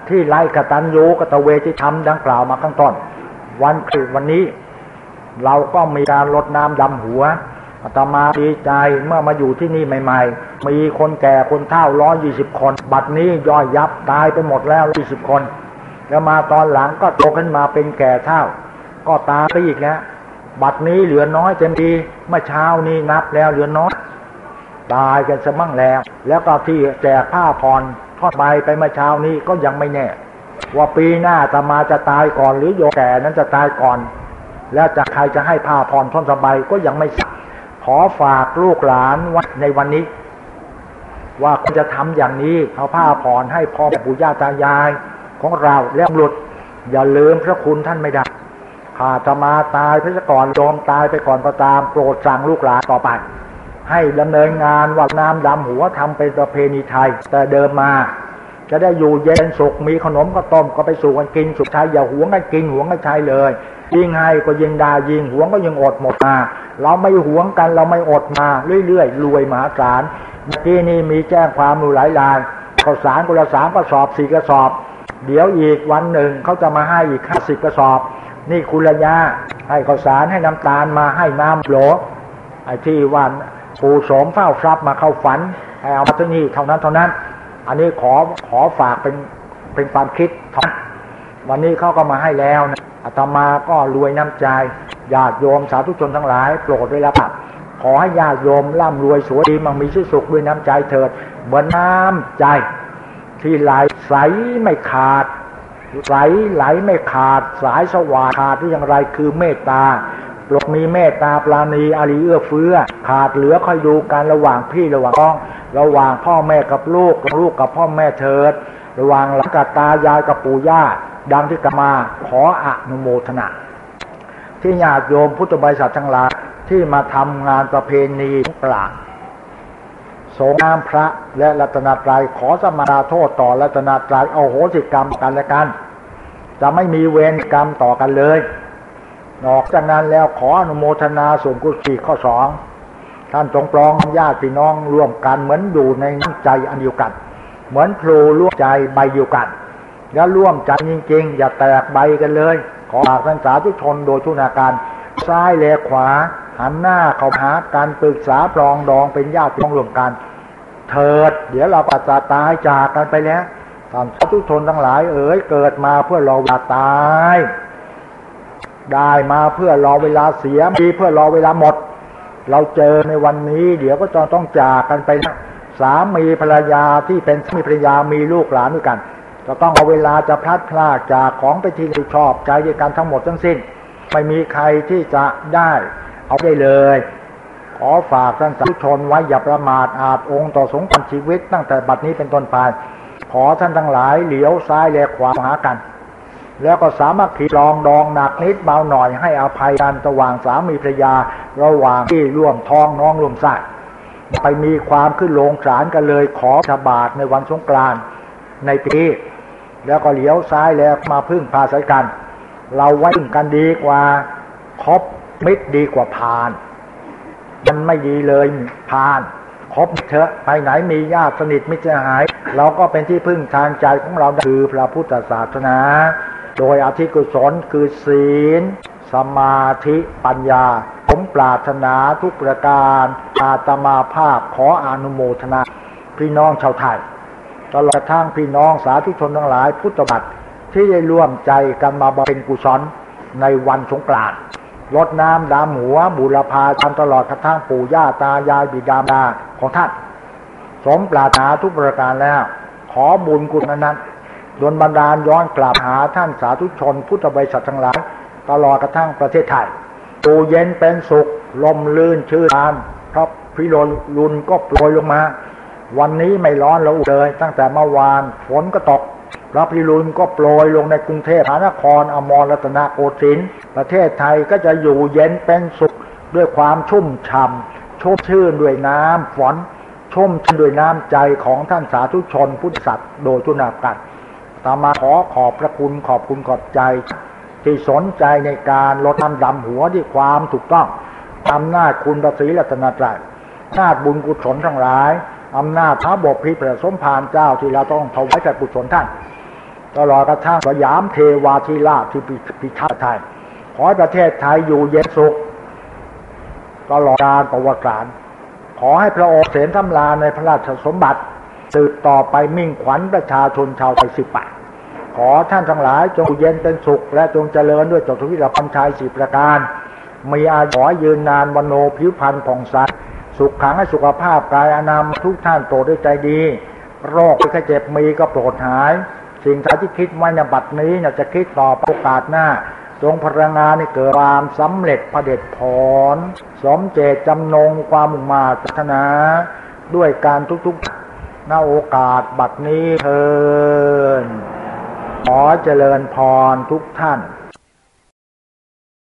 ที่ไล่กตัญญูกตเวทีธรรมดังกล่าวมาข้างต้น วันคือวันนี้ เราก็มีการลดน้ำดำหัวอาตมาดีใจเมื่อมาอยู่ที่นี่ใหม่ ๆ มีคนแก่คนเฒ่าร้อยยี่สิบคน บัดนี้ย่อยยับตายไปหมดแล้วยี่สิบคน แล้วมาตอนหลังก็โตขึ้นมาเป็นแก่เฒ่า ก็ตายไปอีกแล้วบัดนี้เหลือน้อยเต็มทีเมื่อเช้านี้นับแล้วเหลือน้อยตายกันสมั่งแล้ว แล้วก็ที่แจกผ้าพรทอดใบไปเมื่อเช้านี้ก็ยังไม่แน่ ว่าปีหน้าจะมาจะตายก่อนหรือโยแก่นั้นจะตายก่อน แล้วจะใครจะให้ผ้าพรท่อนสบายก็ยังไม่สักขอฝากลูกหลานวัในวันนี้ ว่าคุณจะทำอย่างนี้เอาผ้าพรให้พ่อปู่ย่าตายายของเราแล้วหลุด อย่าลืมพระคุณท่านไม่ได้ข้าจะมาตายพระก่อนโยมตายไปก่อนก็ตามโปรดสั่งลูกหลานต่อไป ให้ดำเนินงานว่าน้ำดำหัวทำเป็นประเพณีไทย แต่เดิมมา จะได้อยู่เย็นสุขมีขนมก็ต้มก็ไปสู่กันกินสุขชัยอย่าหวงกันกินหวงกันใช้เลยยิงให้ก็ยิงดายิงหวงก็ยิงอดหมดมาเราไม่หวงกันเราไม่อดมาเรื่อยๆรวยมหาศาลเมื่อกี้นี่มีแจ้งความรูหลายรายข้าวสารกุละสามกระสอบสี่กระสอบ เดี๋ยวอีกวันหนึ่งเขาจะมาให้อีกห้าสิบกระสอบ นี่คุณระยะให้ข้าวสารให้น้ำตาลมาให้น้ำโหลไอ้ที่วันปู่โสมเฝ้าทรัพย์มาเข้าฝันให้เอามาที่นี่เท่านั้นเท่านั้น อันนี้ขอขอฝากเป็นเป็นความคิดท่านวันนี้เขาก็มาให้แล้วนะอาตมาก็รวยน้ำใจญาติโยมสาธุชนทั้งหลาย โปรดด้วยละครับขอให้ญาติโยมร่ำรวยสวยดีมั่งมีชื่อสุขด้วยน้ำใจเถิด เหมือนน้ำใจ ที่ไหลใสไม่ขาดไหลไหลไม่ขาด สายสว่างขาดที่อย่างไรคือเมตตา ปลดมีเมตตาปราณีอารีเอื้อเฟื้อ ขาดเหลือค่อยดูการระหว่างพี่ระหว่างน้อง ระหว่างพ่อแม่กับลูกลูกกับพ่อแม่เถิด ระหว่างหลานกับตายายกับปู่ย่า ดังที่กมา ขออนุโมทนาที่ญาติโยมพุทธบริษัททั้งหลายที่มาทำงานประเพณีกลางสงน้ำพระและรัตนตรัยขอสมาโทษต่อรัตนตรัยเอาโหสิกรรมกันและกัน จะไม่มีเวรกรรมต่อกันเลย นอกจากนั้นแล้วขออนุโมทนาส่วนกุศลข้อสองท่านจงปรองญาติพี่น้องร่วมกันเหมือนอยู่ในน้ำใจอันเดียวกัน เหมือนพลูร่วมใจใบเดียวกันอย่าร่วมใจจริงๆ อย่าแตกใบกันเลย ขอฝากท่านสาธุชนโดยทุนาการ ซ้ายแลขวา หันหน้าเข้าหาการปรึกษาปรองดองเป็นญาติพี่น้องรวมกัน เถิด เดี๋ยวเราปัจจตายจากกันไปแล้วท่านสาธุชนทั้งหลายเอ๋ยเกิดมาเพื่อรอเวาตาย ได้มาเพื่อรอเวลาเสียมีเพื่อรอเวลาหมด เราเจอในวันนี้ เดี๋ยวก็จะต้องจากกันไปนะสามีภรรยาที่เป็นสามีภรรยามีลูกหลานด้วยกันจะต้องเอาเวลาจะพลัดพรากจากของไปที่ชอบใจด้วยกันทั้งหมดทั้งสิ้น ไม่มีใครที่จะได้เอาได้เลย ขอฝากท่านสาธุชนไว้อย่าประมาทอาจองค์ต่อสงครามชีวิตตั้งแต่บัดนี้เป็นต้นไปขอท่านทั้งหลายเหลียวซ้ายแลขวาหากัน แล้วก็สามัคคีลองดองหนักนิดเบาหน่อยให้อภัยกันระหว่างสามีภรรยา ระหว่างที่ร่วมท้องน้องร่วมไส้ไปมีความขึ้นลงศาลกันเลยขอฉบาทในวันสงกรานต์ในปี แล้วก็เลี้ยวซ้ายแล้วมาพึ่งพาสายกัน เราไว้กันดีกว่าคบมิตรดีกว่าพาน มันไม่ดีเลยพานคบเถอะไปไหนมีญาติสนิทมิตรหาย เราก็เป็นที่พึ่งทางใจของเราคือพระพุทธศาสนา โดยอธิกุศลคือศีล สมาธิปัญญา ผมปรารถนาทุกประการ อาตมาภาพขออนุโมทนา พี่น้องชาวไทย ตลอดทางพี่น้องสาธุชนทั้งหลายพุทธบัตรที่ได้ร่วมใจกันมาบำเพ็ญกุศลในวันสงกรานต์ลดน้ำดามหัวบุรพาทำตลอดกระทั่งปู่ย่าตายายบิดามดาของท่าน สมปรารถนาทุกประการแล้ว ขอบุญกุศลนั้น ดนบันดาลย้อนกลับหาท่านสาธุชน พุทธบริษัททั้งหลายตลอดกระทั่งประเทศไทยตูเย็นเป็นสุข ลมลื่นชื่นบานเพราะพิรลุนก็โปรยลงมา วันนี้ไม่ร้อนแล้วเลย ตั้งแต่เมื่อวานฝนก็ตกพระพิรุณก็โปรยลงในกรุงเทพมหานครอมรรัตนโกสินทร์ประเทศไทยก็จะอยู่เย็นเป็นสุขด้วยความชุ่มฉ่ำชุ่มชื่นด้วยน้ำฝนชุ่มชื่นด้วยน้ำใจของท่านสาธุชนพุทธสัตว์โดยทุนากัน ตามาขอขอบพระคุณขอบคุณขอบใจ ที่สนใจในการลดน้ำดำหัวด้วยความถูกต้องอำนาจคุณประศรีรัตนตรัยนาจบุญกุศลทั้งหลายอำนาจพระบพิพระสมภารเจ้าที่เราต้องถวายแก่กุศลท่านตลอดกระทั่งสยามเทวาธิราชที่พิทักษ์ไทย ขอให้ประเทศไทยอยู่เย็นสุข ตลอดการประวัติศาสตร์ขอให้พระองค์เสนทำลาในพระราชสมบัติสืบต่อไปมิ่งขวัญประชาชนชาวไทยสิบปะ อท่านทั้งหลายจงเย็นเป็นสุข และจงเจริญด้วยจตุวิรพันชัยสีประการ มีอายุยืนนานวันโนผิวพรรณผ่องใสสุขขังให้สุขภาพกายอนามทุกท่านโปรดด้วยใจดี โรคที่เจ็บมีก็โปรดหาย สิ่งที่คิดไว้ในบัดนี้จะคิดต่อโอกาสหน้าจงพลังงานให้เกิดความสำเร็จพระเด็จพรสมเจตจำนงความมุ่งมาพัฒนา ด้วยการทุกๆหน้าโอกาสบัดนี้เทิน ขอเจริญพรทุกท่าน